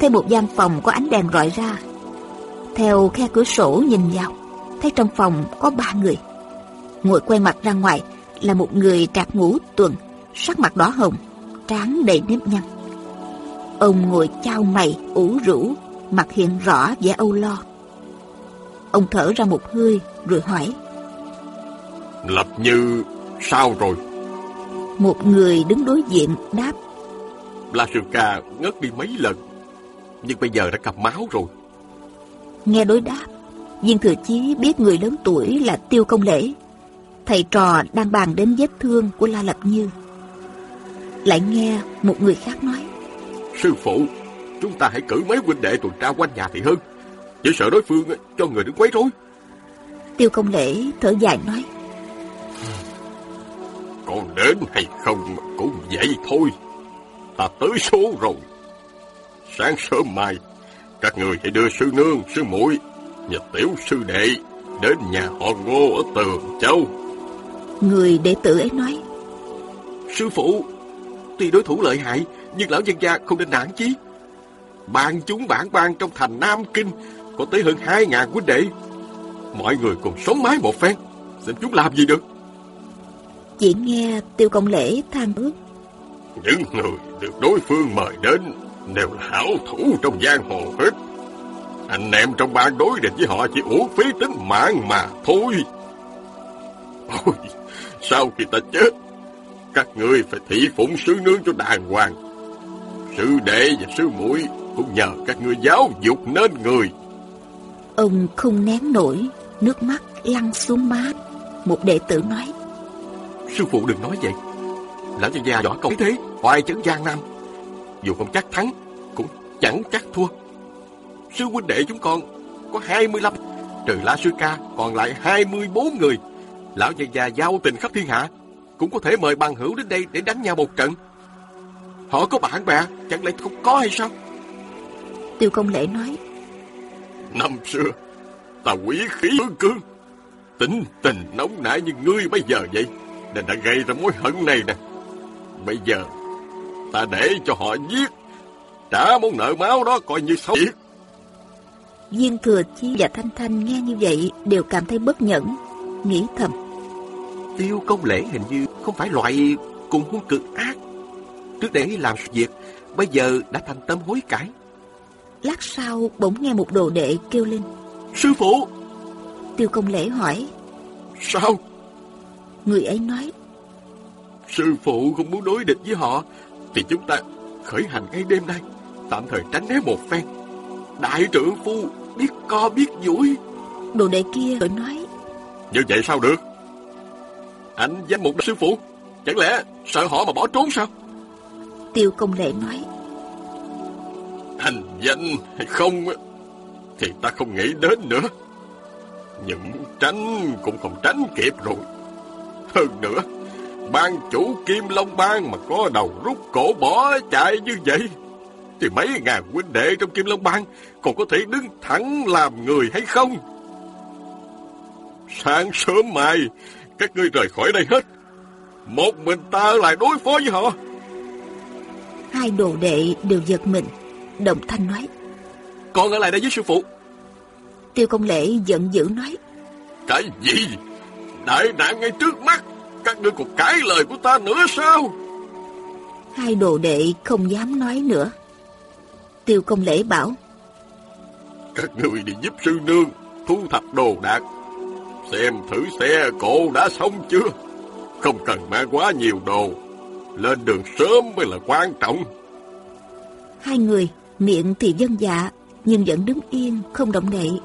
Thấy một gian phòng có ánh đèn rọi ra. Theo khe cửa sổ nhìn vào, thấy trong phòng có ba người. Ngồi quay mặt ra ngoài là một người trạc ngũ tuần, sắc mặt đỏ hồng, trán đầy nếp nhăn. Ông ngồi trao mày, ủ rũ, mặt hiện rõ vẻ âu lo. Ông thở ra một hơi rồi hỏi. Lập như sao rồi? Một người đứng đối diện đáp. Ca ngất đi mấy lần, nhưng bây giờ đã cầm máu rồi. Nghe đối đáp, Viên Thừa Chí biết người lớn tuổi là Tiêu Công Lễ. Thầy trò đang bàn đến vết thương của La Lập Như. Lại nghe một người khác nói. Sư phụ, chúng ta hãy cử mấy huynh đệ tuần tra quanh nhà thì hơn. Chỉ sợ đối phương cho người đứng quấy rối. Tiêu Công Lễ thở dài nói. Còn đến hay không cũng vậy thôi. Ta tới số rồi. Sáng sớm mai, các người hãy đưa sư nương, sư muội và tiểu sư đệ đến nhà họ ngô ở Tường Châu. Người đệ tử ấy nói. Sư phụ, tuy đối thủ lợi hại, nhưng lão dân gia không nên nản chí. Bạn chúng bản ban trong thành Nam Kinh có tới hơn hai ngàn huynh đệ. Mọi người cùng sống mái một phen, xem chúng làm gì được. Chỉ nghe tiêu công lễ than ước. Những người được đối phương mời đến đều là hảo thủ trong giang hồ hết. Anh em trong ban đối địch với họ chỉ uổng phí tính mạng mà thôi. Ôi, sau khi ta chết, các người phải thị phụng sư nương cho đàng hoàng. Sư đệ và sư muội cũng nhờ các ngươi giáo dục nên người. Ông không nén nổi, nước mắt lăn xuống má. Một đệ tử nói. Sư phụ đừng nói vậy. Lão nhân gia võ công thế, hoài chấn giang nam. Dù không chắc thắng, cũng chẳng chắc thua. Sư huynh đệ chúng con có 25, trừ La Sư Ca còn lại 24 người. Lão nhân gia giao tình khắp thiên hạ, cũng có thể mời bằng hữu đến đây để đánh nhau một trận. Họ có bạn bè, chẳng lẽ không có hay sao? Tiêu công lễ nói. Năm xưa, ta quý khí cương cương. Tính tình nóng nảy như ngươi bây giờ vậy, nên đã gây ra mối hận này nè. Bây giờ, ta để cho họ giết, trả món nợ máu đó coi như xong việc. Viên Thừa Chi và Thanh Thanh nghe như vậy đều cảm thấy bất nhẫn, nghĩ thầm. Tiêu công lễ hình như không phải loại cùng hung cực ác. Trước để làm việc, bây giờ đã thành tâm hối cải. Lát sau bỗng nghe một đồ đệ kêu lên. Sư phụ! Tiêu công lễ hỏi. Sao? Người ấy nói. Sư phụ không muốn đối địch với họ, thì chúng ta khởi hành ngay đêm nay, tạm thời tránh né một phen. Đại trưởng phu biết co biết duỗi. Đồ đệ kia rồi nói. Như vậy sao được? Anh danh một sư phụ, chẳng lẽ sợ họ mà bỏ trốn sao? Tiêu công lệ nói. Thành danh hay không thì ta không nghĩ đến nữa. Nhưng tránh cũng không tránh kịp rồi. Hơn nữa, ban chủ Kim Long Bang mà có đầu rút cổ bỏ chạy như vậy, thì mấy ngàn huynh đệ trong Kim Long Bang còn có thể đứng thẳng làm người hay không? Sáng sớm mai, các ngươi rời khỏi đây hết. Một mình ta lại đối phó với họ. Hai đồ đệ đều giật mình. Đồng thanh nói. Con ở lại đây với sư phụ. Tiêu công lễ giận dữ nói. Cái gì? Đại nạn ngay trước mắt. Các ngươi còn cãi lời của ta nữa sao? Hai đồ đệ không dám nói nữa. Tiêu công lễ bảo. Các người đi giúp sư nương thu thập đồ đạc. Xem thử xe cộ đã xong chưa? Không cần mang quá nhiều đồ. Lên đường sớm mới là quan trọng. Hai người miệng thì dân dạ nhưng vẫn đứng yên không động đậy.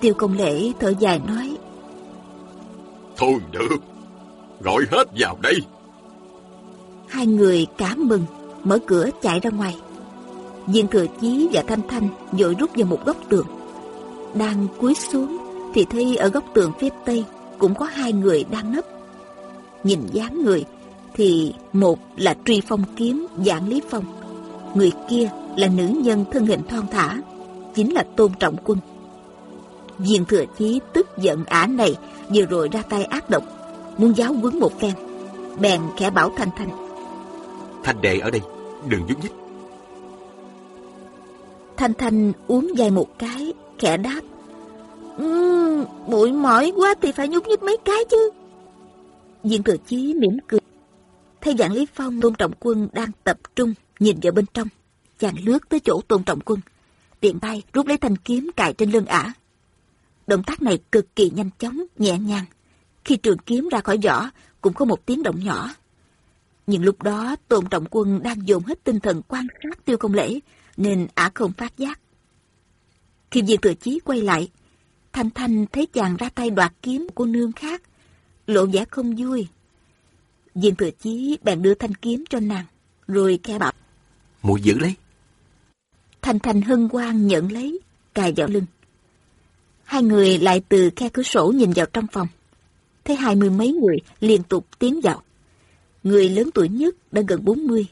Tiêu công lễ thở dài nói. Thôi được, gọi hết vào đây. Hai người cảm mừng, mở cửa chạy ra ngoài. Viên thừa chí và Thanh Thanh vội rút vào một góc tường. Đang cúi xuống thì thấy ở góc tường phía tây cũng có hai người đang nấp. Nhìn dáng người thì một là Truy Phong Kiếm Giảng Lý Phong, người kia là nữ nhân thân hình thon thả, chính là Tôn Trọng Quân. Viên thừa chí tức giận ả này vừa rồi ra tay ác độc, muốn giáo quấn một phen, bèn khẽ bảo Thanh Thanh. Thanh đệ ở đây, đừng nhúc nhích. Thanh Thanh uống dài một cái, khẽ đáp. Bụi mỏi quá thì phải nhúc nhích mấy cái chứ. Viên thừa chí mỉm cười. Thấy dạng Lý Phong Tôn Trọng Quân đang tập trung nhìn vào bên trong. Chàng lướt tới chỗ Tôn Trọng Quân. Tiện tay rút lấy thanh kiếm cài trên lưng ả. Động tác này cực kỳ nhanh chóng, nhẹ nhàng. Khi trường kiếm ra khỏi vỏ, cũng có một tiếng động nhỏ. Nhưng lúc đó Tôn Trọng Quân đang dồn hết tinh thần quan sát tiêu công lễ, nên ả không phát giác. Khi viên thừa chí quay lại, Thanh Thanh thấy chàng ra tay đoạt kiếm của nương khác, lộ vẻ không vui. Viên thừa chí bèn đưa thanh kiếm cho nàng, rồi khe bảo. Mùi giữ lấy. Thanh Thanh hân hoan nhận lấy, cài vào lưng. Hai người lại từ khe cửa sổ nhìn vào trong phòng. Thấy hai mươi mấy người liên tục tiến vào. Người lớn tuổi nhất đã gần 40,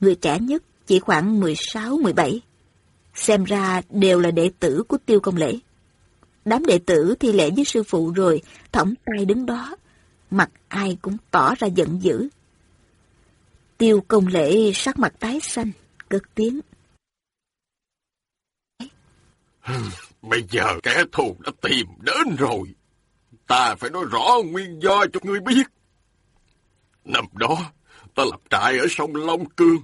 người trẻ nhất chỉ khoảng 16-17. Xem ra đều là đệ tử của tiêu công lễ. Đám đệ tử thi lễ với sư phụ rồi, thõng tay đứng đó. Mặt ai cũng tỏ ra giận dữ. Tiêu công lễ sắc mặt tái xanh, cất tiếng. Bây giờ kẻ thù đã tìm đến rồi. Ta phải nói rõ nguyên do cho ngươi biết. Năm đó, ta lập trại ở sông Long Cương.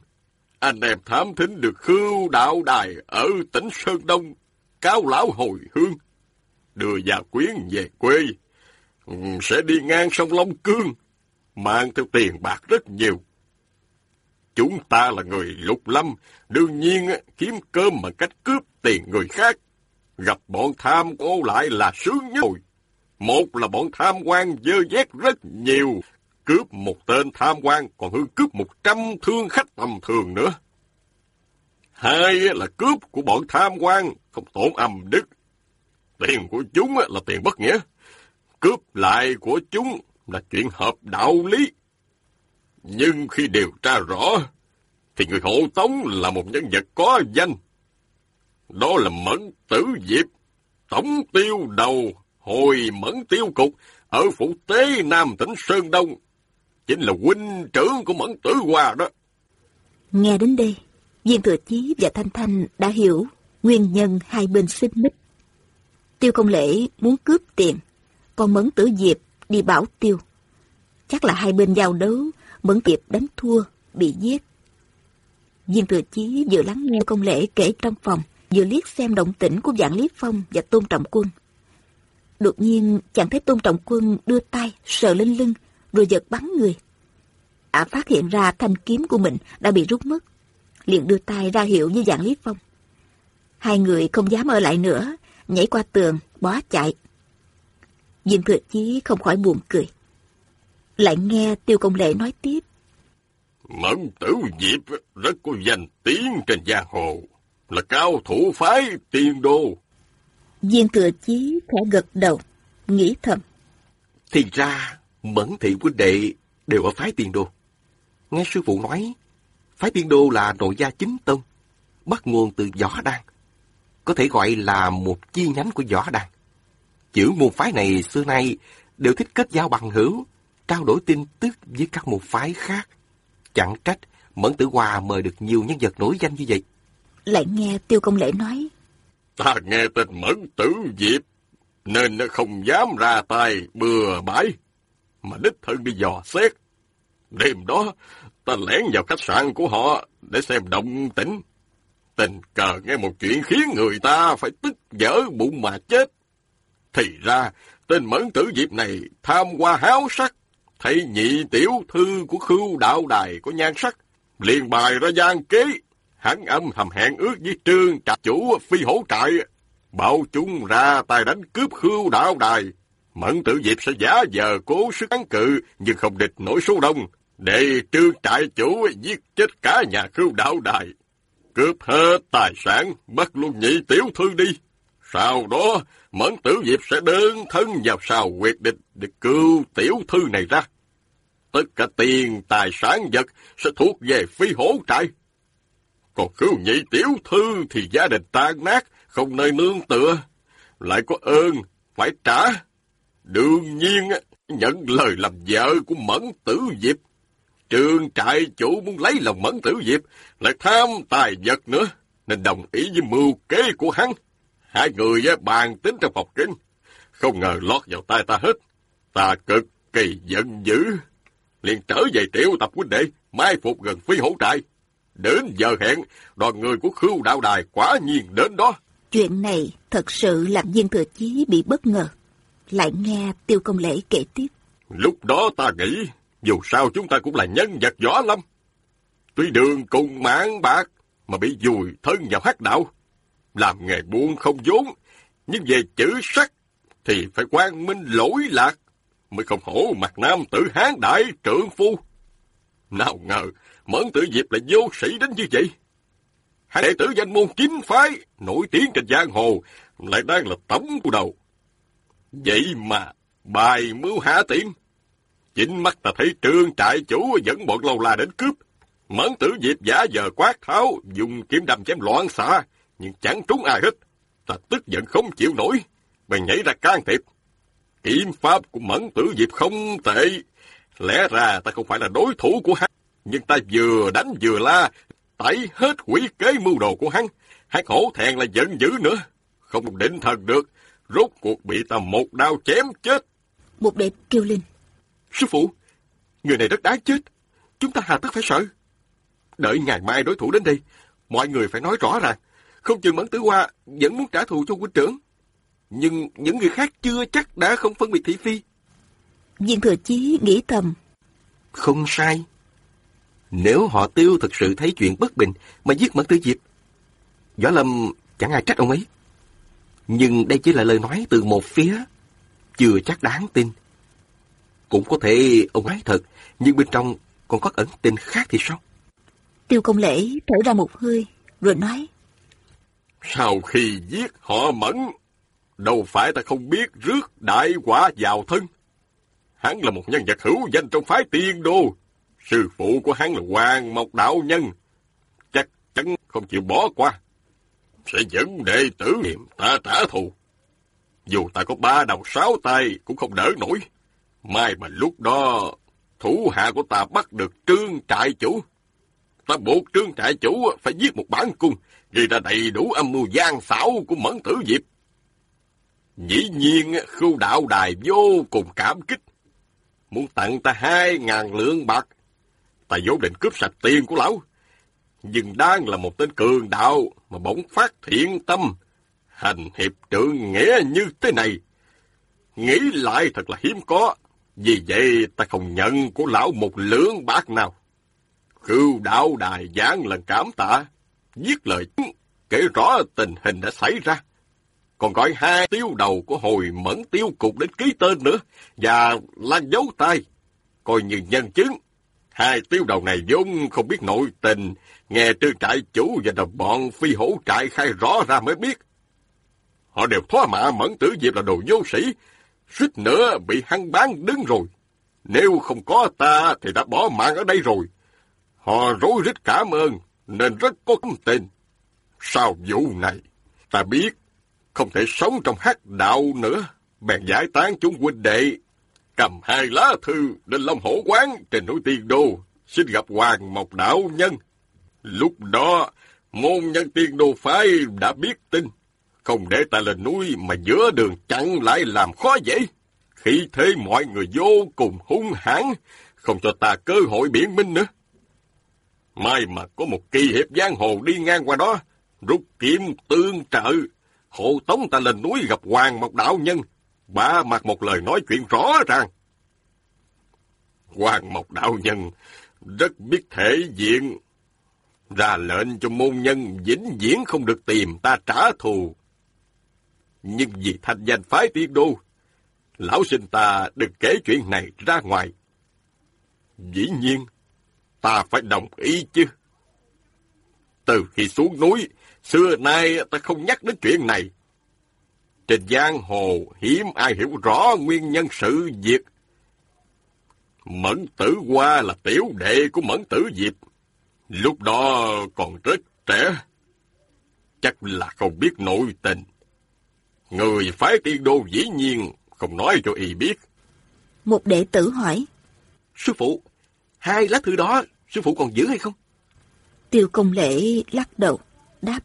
Anh em thám thính được khưu đạo đài ở tỉnh Sơn Đông, cáo lão hồi hương. Đưa gia quyến về quê. Sẽ đi ngang sông Long Cương, mang theo tiền bạc rất nhiều. Chúng ta là người lục lâm, đương nhiên kiếm cơm bằng cách cướp tiền người khác. Gặp bọn tham ô lại là sướng nhất. Một là bọn tham quan dơ dét rất nhiều, cướp một tên tham quan còn hơn cướp một trăm thương khách tầm thường nữa. Hai là cướp của bọn tham quan, không tổn âm đức. Tiền của chúng là tiền bất nghĩa. Cướp lại của chúng là chuyện hợp đạo lý. Nhưng khi điều tra rõ, thì người hộ tống là một nhân vật có danh. Đó là Mẫn Tử Diệp, tổng tiêu đầu hồi Mẫn Tiêu Cục ở phủ tế Nam tỉnh Sơn Đông. Chính là huynh trưởng của Mẫn Tử Hòa đó. Nghe đến đây, Viên Thừa Chí và Thanh Thanh đã hiểu nguyên nhân hai bên xích mích. Tiêu công lễ muốn cướp tiền, còn Mẫn Tử Diệp đi bảo Tiêu. Chắc là hai bên giao đấu, Mẫn Diệp đánh thua, bị giết. Viên Thừa Chí vừa lắng nghe công lễ kể trong phòng, vừa liếc xem động tĩnh của dạng Lý Phong và Tôn Trọng Quân. Đột nhiên chàng thấy Tôn Trọng Quân đưa tay sờ lên lưng rồi giật bắn người. Ả phát hiện ra thanh kiếm của mình đã bị rút mất. Liền đưa tay ra hiệu với dạng Lý Phong. Hai người không dám ở lại nữa, nhảy qua tường, bó chạy. Viên Thừa Chí không khỏi buồn cười. Lại nghe Tiêu Công Lệ nói tiếp. Mẫn tử Diệp rất có danh tiếng trên giang hồ, là cao thủ phái tiên đô. Viên Thừa Chí khẽ gật đầu, nghĩ thầm. Thì ra, Mẫn thị huynh đệ đều ở phái tiên đô. Nghe sư phụ nói, phái tiên đô là nội gia chính tông, bắt nguồn từ võ đan. Có thể gọi là một chi nhánh của võ đan. Chữ môn phái này xưa nay đều thích kết giao bằng hữu, trao đổi tin tức với các môn phái khác. Chẳng trách Mẫn Tử Hòa mời được nhiều nhân vật nổi danh như vậy. Lại nghe Tiêu Công Lễ nói. Ta nghe tên Mẫn Tử Diệp, nên nó không dám ra tay bừa bãi, mà đích thân đi dò xét. Đêm đó, ta lén vào khách sạn của họ để xem động tĩnh. Tình cờ nghe một chuyện khiến người ta phải tức dở bụng mà chết. Thì ra, tên Mẫn Tử Diệp này tham qua háo sắc, thấy nhị tiểu thư của khưu đạo đài có nhan sắc, liền bài ra gian kế, hắn âm thầm hẹn ước với trương trạch chủ phi hổ trại, bảo chúng ra tay đánh cướp khưu đạo đài, Mẫn tử diệp sẽ giả giờ cố sức kháng cự, nhưng không địch nổi số đông, để trương trại chủ giết chết cả nhà khưu đạo đài. Cướp hết tài sản, bắt luôn nhị tiểu thư đi. Sau đó, Mẫn tử diệp sẽ đơn thân vào sao quyết định để cứu tiểu thư này ra. Tất cả tiền, tài sản vật sẽ thuộc về phi hổ trại. Còn cứu nhị tiểu thư thì gia đình tan nát, không nơi nương tựa. Lại có ơn, phải trả. Đương nhiên, nhận lời làm vợ của Mẫn Tử Diệp. Trường trại chủ muốn lấy lòng Mẫn Tử Diệp, lại tham tài vật nữa, nên đồng ý với mưu kế của hắn. Hai người bàn tính trong phòng kính, không ngờ lót vào tay ta hết. Ta cực kỳ giận dữ. liền trở về triệu tập huynh đệ, mai phục gần phi hổ trại. Đến giờ hẹn, đoàn người của khưu đạo đài quả nhiên đến đó. Chuyện này thật sự làm viên thừa chí bị bất ngờ. Lại nghe tiêu công lễ kể tiếp. Lúc đó ta nghĩ, dù sao chúng ta cũng là nhân vật võ lâm. Tuy đường cùng mạng bạc mà bị dùi thân vào hắc đạo. Làm nghề buôn không vốn, nhưng về chữ sắc thì phải quan minh lỗi lạc, mới không hổ mặt nam tử hán đại trượng phu. Nào ngờ, mẫn tử diệp lại vô sĩ đến như vậy. Hai đệ tử danh môn chính phái, nổi tiếng trên giang hồ, lại đang là tấm của đầu. Vậy mà, bài mưu hạ tiệm. Chính mắt ta thấy trương trại chủ dẫn bọn lâu la đến cướp. Mẫn tử diệp giả giờ quát tháo, dùng kiếm đâm chém loạn xạ, nhưng chẳng trúng ai hết. Ta tức giận không chịu nổi, bèn nhảy ra can thiệp. Kiếm pháp của mẫn tử diệp không tệ. Lẽ ra ta không phải là đối thủ của hắn, nhưng ta vừa đánh vừa la, tẩy hết quỷ kế mưu đồ của hắn. Hắn hổ thẹn là giận dữ nữa, không định thần được, rốt cuộc bị ta một đao chém chết. Một đệ kêu lên. Sư phụ, người này rất đáng chết, chúng ta hà tất phải sợ. Đợi ngày mai đối thủ đến đây, mọi người phải nói rõ ràng, không chừng Mẫn Tử Hoa vẫn muốn trả thù cho huynh trưởng. Nhưng những người khác chưa chắc đã không phân biệt thị phi. Viên thừa chí nghĩ thầm. Không sai. Nếu họ tiêu thực sự thấy chuyện bất bình mà giết Mẫn Tử Diệp, Võ Lâm chẳng ai trách ông ấy. Nhưng đây chỉ là lời nói từ một phía, chưa chắc đáng tin. Cũng có thể ông nói thật, nhưng bên trong còn có ẩn tình khác thì sao? Tiêu công lễ thở ra một hơi, rồi nói. Sau khi giết họ mẫn, đâu phải ta không biết rước đại quả vào thân. Hắn là một nhân vật hữu danh trong phái tiên đô. Sư phụ của hắn là Hoàng Mộc Đạo Nhân. Chắc chắn không chịu bỏ qua. Sẽ dẫn đệ tử niệm ta trả thù. Dù ta có ba đầu sáu tay cũng không đỡ nổi. Mai mà lúc đó thủ hạ của ta bắt được trương trại chủ. Ta buộc trương trại chủ phải giết một bản cung, ghi ra đầy đủ âm mưu gian xảo của mẫn tử diệp. Dĩ nhiên, khưu đạo đài vô cùng cảm kích. Muốn tặng ta hai ngàn lượng bạc. Ta vốn định cướp sạch tiền của lão. Nhưng đang là một tên cường đạo mà bỗng phát thiện tâm. Hành hiệp trượng nghĩa như thế này. Nghĩ lại thật là hiếm có. Vì vậy ta không nhận của lão một lượng bạc nào. Cưu đạo đài giảng lần cảm tạ. Viết lời kể rõ tình hình đã xảy ra còn gọi hai tiêu đầu của hồi mẫn tiêu cục đến ký tên nữa, và lan dấu tay, coi như nhân chứng. Hai tiêu đầu này vốn không biết nội tình, nghe trương trại chủ và đồng bọn phi hổ trại khai rõ ra mới biết. Họ đều thoá mạ mẫn tử diệp là đồ vô sĩ, suýt nữa bị hăng bán đứng rồi. Nếu không có ta thì đã bỏ mạng ở đây rồi. Họ rối rít cảm ơn, nên rất có tâm tình. Sau vụ này, ta biết không thể sống trong hắc đạo nữa, bèn giải tán chúng huynh đệ, cầm hai lá thư đến Long Hổ Quán trên núi Tiên Đô, xin gặp Hoàng Mộc Đạo Nhân. Lúc đó, môn nhân Tiên Đô Phái đã biết tin, không để ta lên núi mà giữa đường chặn lại làm khó dễ. Khi thế mọi người vô cùng hung hãn, không cho ta cơ hội biện minh nữa. Mai mà có một kỳ hiệp giang hồ đi ngang qua đó, rút kiếm tương trợ, hộ tống ta lên núi gặp Hoàng Mộc Đạo Nhân, ba mặt một lời nói chuyện rõ ràng. Hoàng Mộc Đạo Nhân rất biết thể diện, ra lệnh cho môn nhân vĩnh viễn không được tìm ta trả thù. Nhưng vì thanh danh phái tiên đô, lão sinh ta đừng kể chuyện này ra ngoài. Dĩ nhiên, ta phải đồng ý chứ. Từ khi xuống núi, xưa nay ta không nhắc đến chuyện này. Trên giang hồ hiếm ai hiểu rõ nguyên nhân sự việc. Mẫn tử hoa là tiểu đệ của mẫn tử diệp. Lúc đó còn rất trẻ. Chắc là không biết nội tình. Người phái tiên đô dĩ nhiên không nói cho y biết. Một đệ tử hỏi. Sư phụ, hai lá thư đó, sư phụ còn giữ hay không? Tiêu công lễ lắc đầu, đáp.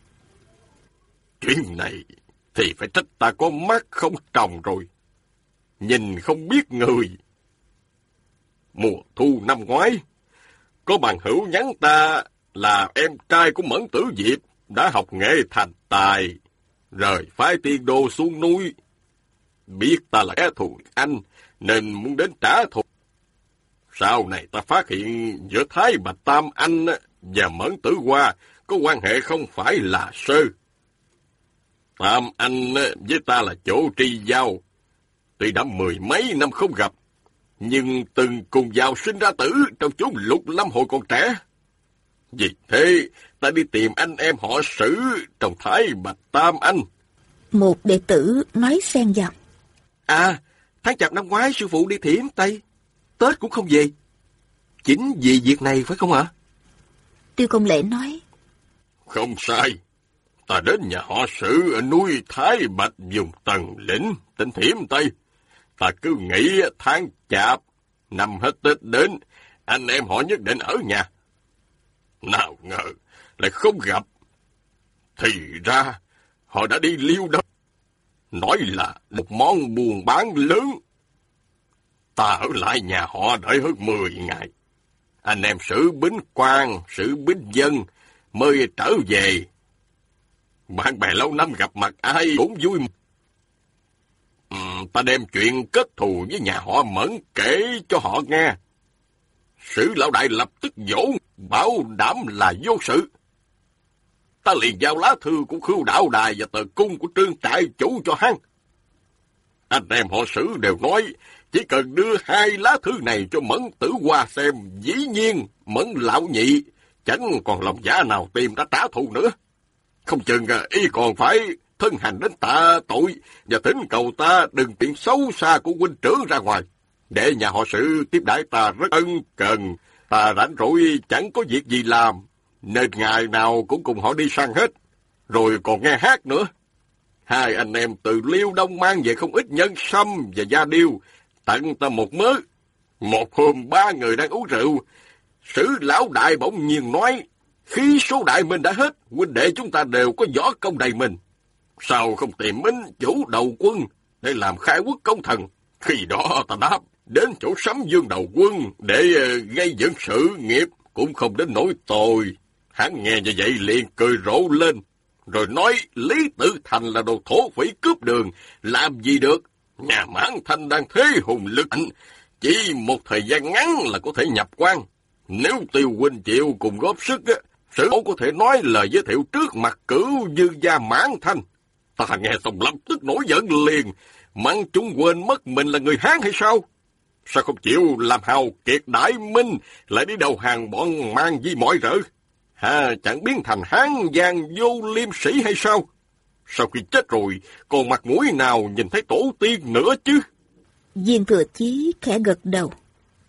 Chuyện này thì phải trách ta có mắt không trồng rồi. Nhìn không biết người. Mùa thu năm ngoái, có bằng hữu nhắn ta là em trai của Mẫn Tử Diệp đã học nghệ thành tài, rời phái tiên đô xuống núi. Biết ta là kẻ thù anh, nên muốn đến trả thù. Sau này ta phát hiện giữa Thái Bạch Tam Anh và Mẫn Tử Hoa có quan hệ không phải là sơ. Tam Anh với ta là chỗ tri giao. Tuy đã mười mấy năm không gặp, nhưng từng cùng vào sinh ra tử trong chốn lục lâm hồi còn trẻ. Vì thế, ta đi tìm anh em họ sử trong Thái Bạch Tam Anh. Một đệ tử nói xen vào. À, tháng chạp năm ngoái sư phụ đi thiểm Tây. Tết cũng không về. Chính vì việc này phải không ạ? Tiêu công lễ nói. Không sai. Ta đến nhà họ sự ở núi Thái Bạch dùng tần lĩnh, tỉnh thiểm Tây. Ta cứ nghĩ tháng chạp, năm hết Tết đến, anh em họ nhất định ở nhà. Nào ngờ, lại không gặp. Thì ra, họ đã đi liêu đâu. Nói là một món buồn bán lớn. Ta ở lại nhà họ đợi hơn 10 ngày. Anh em sử bính quan, sử bính dân mới trở về. Bạn bè lâu năm gặp mặt ai cũng vui. Ừ, ta đem chuyện kết thù với nhà họ mẫn kể cho họ nghe. Sử lão đại lập tức dỗ, bảo đảm là vô sự. Ta liền giao lá thư của khưu đạo đài và tờ cung của trương trại chủ cho hắn. Anh em họ sử đều nói, chỉ cần đưa hai lá thư này cho Mẫn Tử qua xem, dĩ nhiên Mẫn Lão Nhị chẳng còn lòng giả nào tìm ra trả thù nữa. Không chừng à, y còn phải thân hành đến tạ tội và tính cầu ta đừng tiện xấu xa của huynh trưởng ra ngoài. Để nhà họ sự tiếp đãi ta rất ân cần, ta rảnh rỗi chẳng có việc gì làm, nên ngày nào cũng cùng họ đi săn hết, rồi còn nghe hát nữa. Hai anh em từ Liêu Đông mang về không ít nhân sâm và da điêu, tặng ta một mớ. Một hôm ba người đang uống rượu, sử lão đại bỗng nhiên nói, khi số đại minh đã hết, huynh đệ chúng ta đều có võ công đầy mình. Sao không tìm minh chủ đầu quân để làm khai quốc công thần? Khi đó ta đáp, đến chỗ sắm dương đầu quân để ờ, gây dựng sự nghiệp cũng không đến nỗi tồi. Hắn nghe như vậy liền cười rộ lên, rồi nói Lý Tử Thành là đồ thổ phỉ cướp đường, làm gì được? Nhà mãn thanh đang thế hùng lực chỉ một thời gian ngắn là có thể nhập quan. Nếu tiêu huynh chịu cùng góp sức, sử có thể nói lời giới thiệu trước mặt cửu dư gia mãn thanh. Ta nghe xong lập tức nổi giận liền, mắng chúng quên mất mình là người Hán hay sao? Sao không chịu làm hào kiệt đại minh, lại đi đầu hàng bọn mang di mọi rỡ? Ha, chẳng biến thành Hán giang vô liêm sĩ hay sao? Sau khi chết rồi, còn mặt mũi nào nhìn thấy tổ tiên nữa chứ? Viên thừa chí khẽ gật đầu.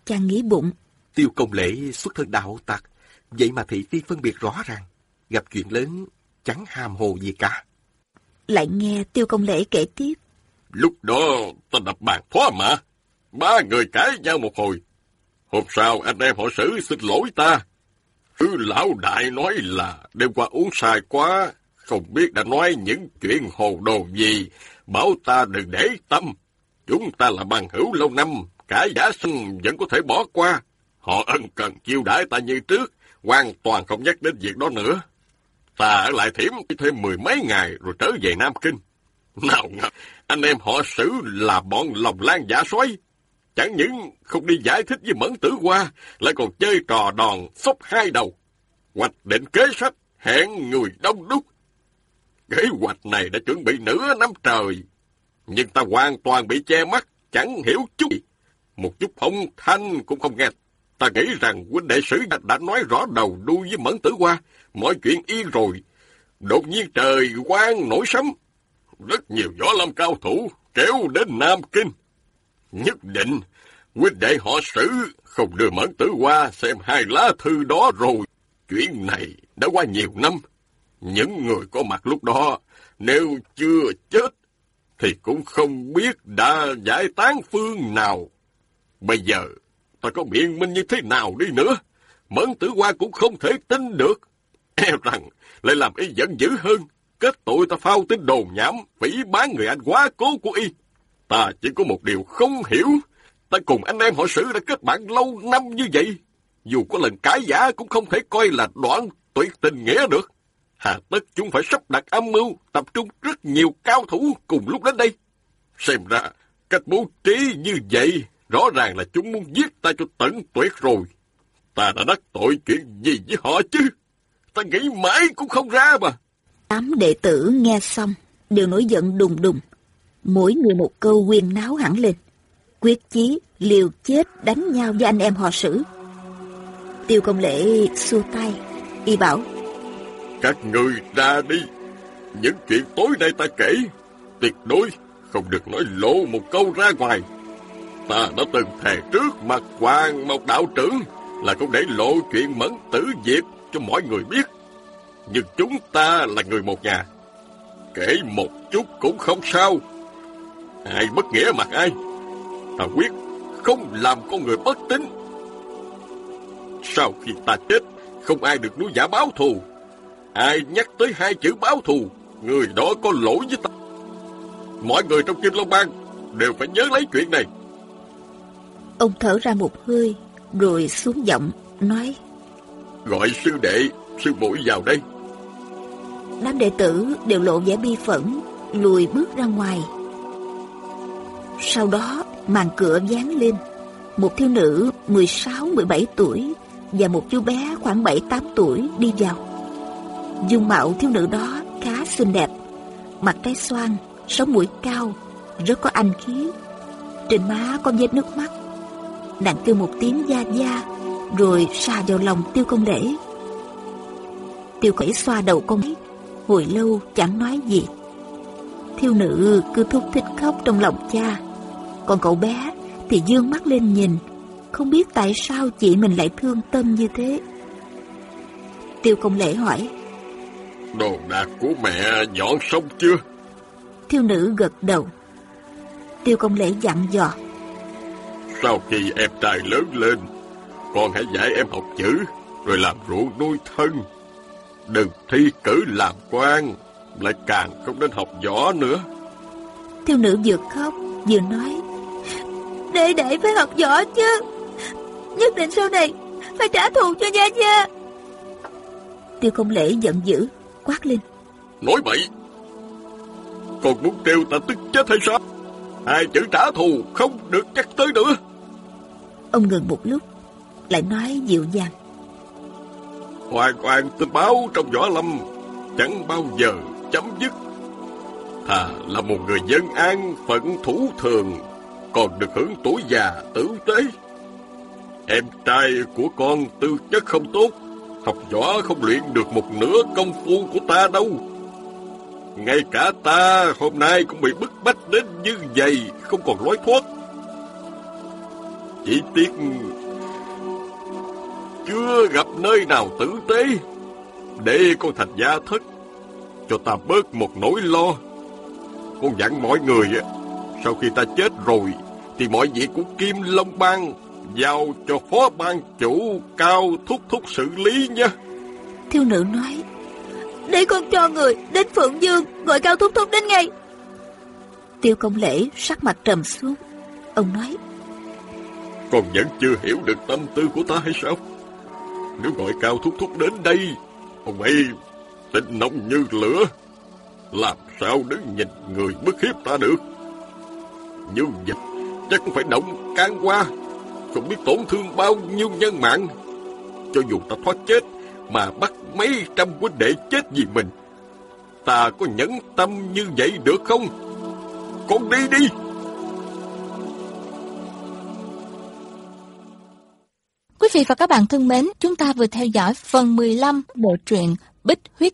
Chàng nghĩ bụng. Tiêu công lễ xuất thân đạo tặc, vậy mà thị phi phân biệt rõ ràng. Gặp chuyện lớn, chẳng hàm hồ gì cả. Lại nghe tiêu công lễ kể tiếp. Lúc đó ta đập bàn phó mà. Ba người cãi nhau một hồi. Hôm sau anh em họ xử xin lỗi ta. Cứ lão đại nói là đêm qua uống sai quá, không biết đã nói những chuyện hồ đồ gì, bảo ta đừng để tâm. Chúng ta là bằng hữu lâu năm, cả giả sinh vẫn có thể bỏ qua. Họ ân cần chiêu đãi ta như trước, hoàn toàn không nhắc đến việc đó nữa. Ta ở lại thiểm thêm mười mấy ngày rồi trở về Nam Kinh. Nào ngờ, anh em họ xử là bọn lòng lan giả xoáy. Chẳng những không đi giải thích với Mẫn Tử qua, lại còn chơi trò đòn sốc hai đầu. Hoạch định kế sách, hẹn người đông đúc. Kế hoạch này đã chuẩn bị nửa năm trời, nhưng ta hoàn toàn bị che mắt, chẳng hiểu chút gì. Một chút phong thanh cũng không nghe. Ta nghĩ rằng huynh đệ sử đã nói rõ đầu đuôi với Mẫn Tử qua, mọi chuyện yên rồi. Đột nhiên trời quang nổi sấm. Rất nhiều võ lâm cao thủ kéo đến Nam Kinh. Nhất định, huynh đệ họ sử không đưa Mẫn Tử qua xem hai lá thư đó rồi. Chuyện này đã qua nhiều năm. Những người có mặt lúc đó, nếu chưa chết, thì cũng không biết đã giải tán phương nào. Bây giờ, ta có biện minh như thế nào đi nữa? Mẫn tử hoa cũng không thể tin được. (clears throat) E rằng, lại làm y giận dữ hơn. Kết tội ta phao tin đồn nhảm, vĩ bán người anh quá cố của y. Ta chỉ có một điều không hiểu. Ta cùng anh em họ sử đã kết bạn lâu năm như vậy. Dù có lần cãi giả cũng không thể coi là đoạn tuyệt tình nghĩa được. Hà tất chúng phải sắp đặt âm mưu, tập trung rất nhiều cao thủ cùng lúc đến đây. Xem ra, cách bố trí như vậy, rõ ràng là chúng muốn giết ta cho tận tuyệt rồi. Ta đã đắc tội chuyện gì với họ chứ? Ta nghĩ mãi cũng không ra mà. Tám đệ tử nghe xong, đều nổi giận đùng đùng. Mỗi người một câu quyền náo hẳn lên. Quyết chí, liều chết đánh nhau với anh em họ sử. Tiêu công lễ xua tay, y bảo. Các người ra đi. Những chuyện tối nay ta kể, tuyệt đối không được nói lộ một câu ra ngoài. Ta đã từng thề trước mặt hoàng một đạo trưởng là không để lộ chuyện mẫn tử diệt cho mọi người biết. Nhưng chúng ta là người một nhà. Kể một chút cũng không sao. Ai bất nghĩa mặt ai. Ta quyết không làm con người bất tín. Sau khi ta chết, không ai được nuôi giả báo thù. Ai nhắc tới hai chữ báo thù, người đó có lỗi với ta. Mọi người trong Kim Long Bang đều phải nhớ lấy chuyện này. Ông thở ra một hơi, rồi xuống giọng, nói Gọi sư đệ, sư muội vào đây. Đám đệ tử đều lộ vẻ bi phẫn, lùi bước ra ngoài. Sau đó, màn cửa dán lên. Một thiếu nữ 16-17 tuổi và một chú bé khoảng 7-8 tuổi đi vào. Dung mạo thiếu nữ đó khá xinh đẹp, mặt trái xoan, sống mũi cao, rất có anh khí. Trên má có vết nước mắt. Nàng kêu một tiếng da da, rồi xà vào lòng tiêu công lễ. Tiêu khởi xoa đầu công ấy, hồi lâu chẳng nói gì. Thiếu nữ cứ thúc thích khóc trong lòng cha, còn cậu bé thì dương mắt lên nhìn, không biết tại sao chị mình lại thương tâm như thế. Tiêu công lễ hỏi, Đồ đạc của mẹ dọn xong chưa? Thiếu nữ gật đầu. Tiêu công lễ dặn dò. Sau khi em trai lớn lên, con hãy dạy em học chữ, rồi làm ruộng nuôi thân. Đừng thi cử làm quan, lại càng không nên học võ nữa. Thiếu nữ vừa khóc, vừa nói. Đệ đệ phải học võ chứ. Nhất định sau này phải trả thù cho gia gia. Tiêu công lễ giận dữ, quát lên. Nói bậy! Còn muốn kêu ta tức chết hay sao? Hai chữ trả thù không được chắc tới nữa. Ông ngừng một lúc, lại nói dịu dàng. Hoàn toàn tình báo trong võ lâm chẳng bao giờ chấm dứt. Thà là một người dân an phận thủ thường, còn được hưởng tuổi già tử tế. Em trai của con tư chất không tốt, học võ không luyện được một nửa công phu của ta đâu. Ngay cả ta hôm nay cũng bị bức bách đến như vậy, không còn lối thoát. Chỉ tiếc chưa gặp nơi nào tử tế để con thành gia thất cho ta bớt một nỗi lo. Con dặn mọi người sau khi ta chết rồi thì mọi việc của Kim Long Bang giao cho phó ban chủ cao thúc thúc xử lý nha. Thiếu nữ nói, để con cho người đến Phượng Dương gọi cao thúc thúc đến ngay. Tiêu công lễ sắc mặt trầm xuống. Ông nói, Con vẫn chưa hiểu được tâm tư của ta hay sao? Nếu gọi cao thúc thúc đến đây, ông ấy tình nóng như lửa. Làm sao đứng nhìn người bức hiếp ta được? Như vậy, chắc phải động can qua. Không biết tổn thương bao nhiêu nhân mạng. Cho dù ta thoát chết, mà bắt mấy trăm quân đệ chết vì mình. Ta có nhẫn tâm như vậy được không? Con đi đi! Quý vị và các bạn thân mến, chúng ta vừa theo dõi phần 15 bộ truyện Bích Huyết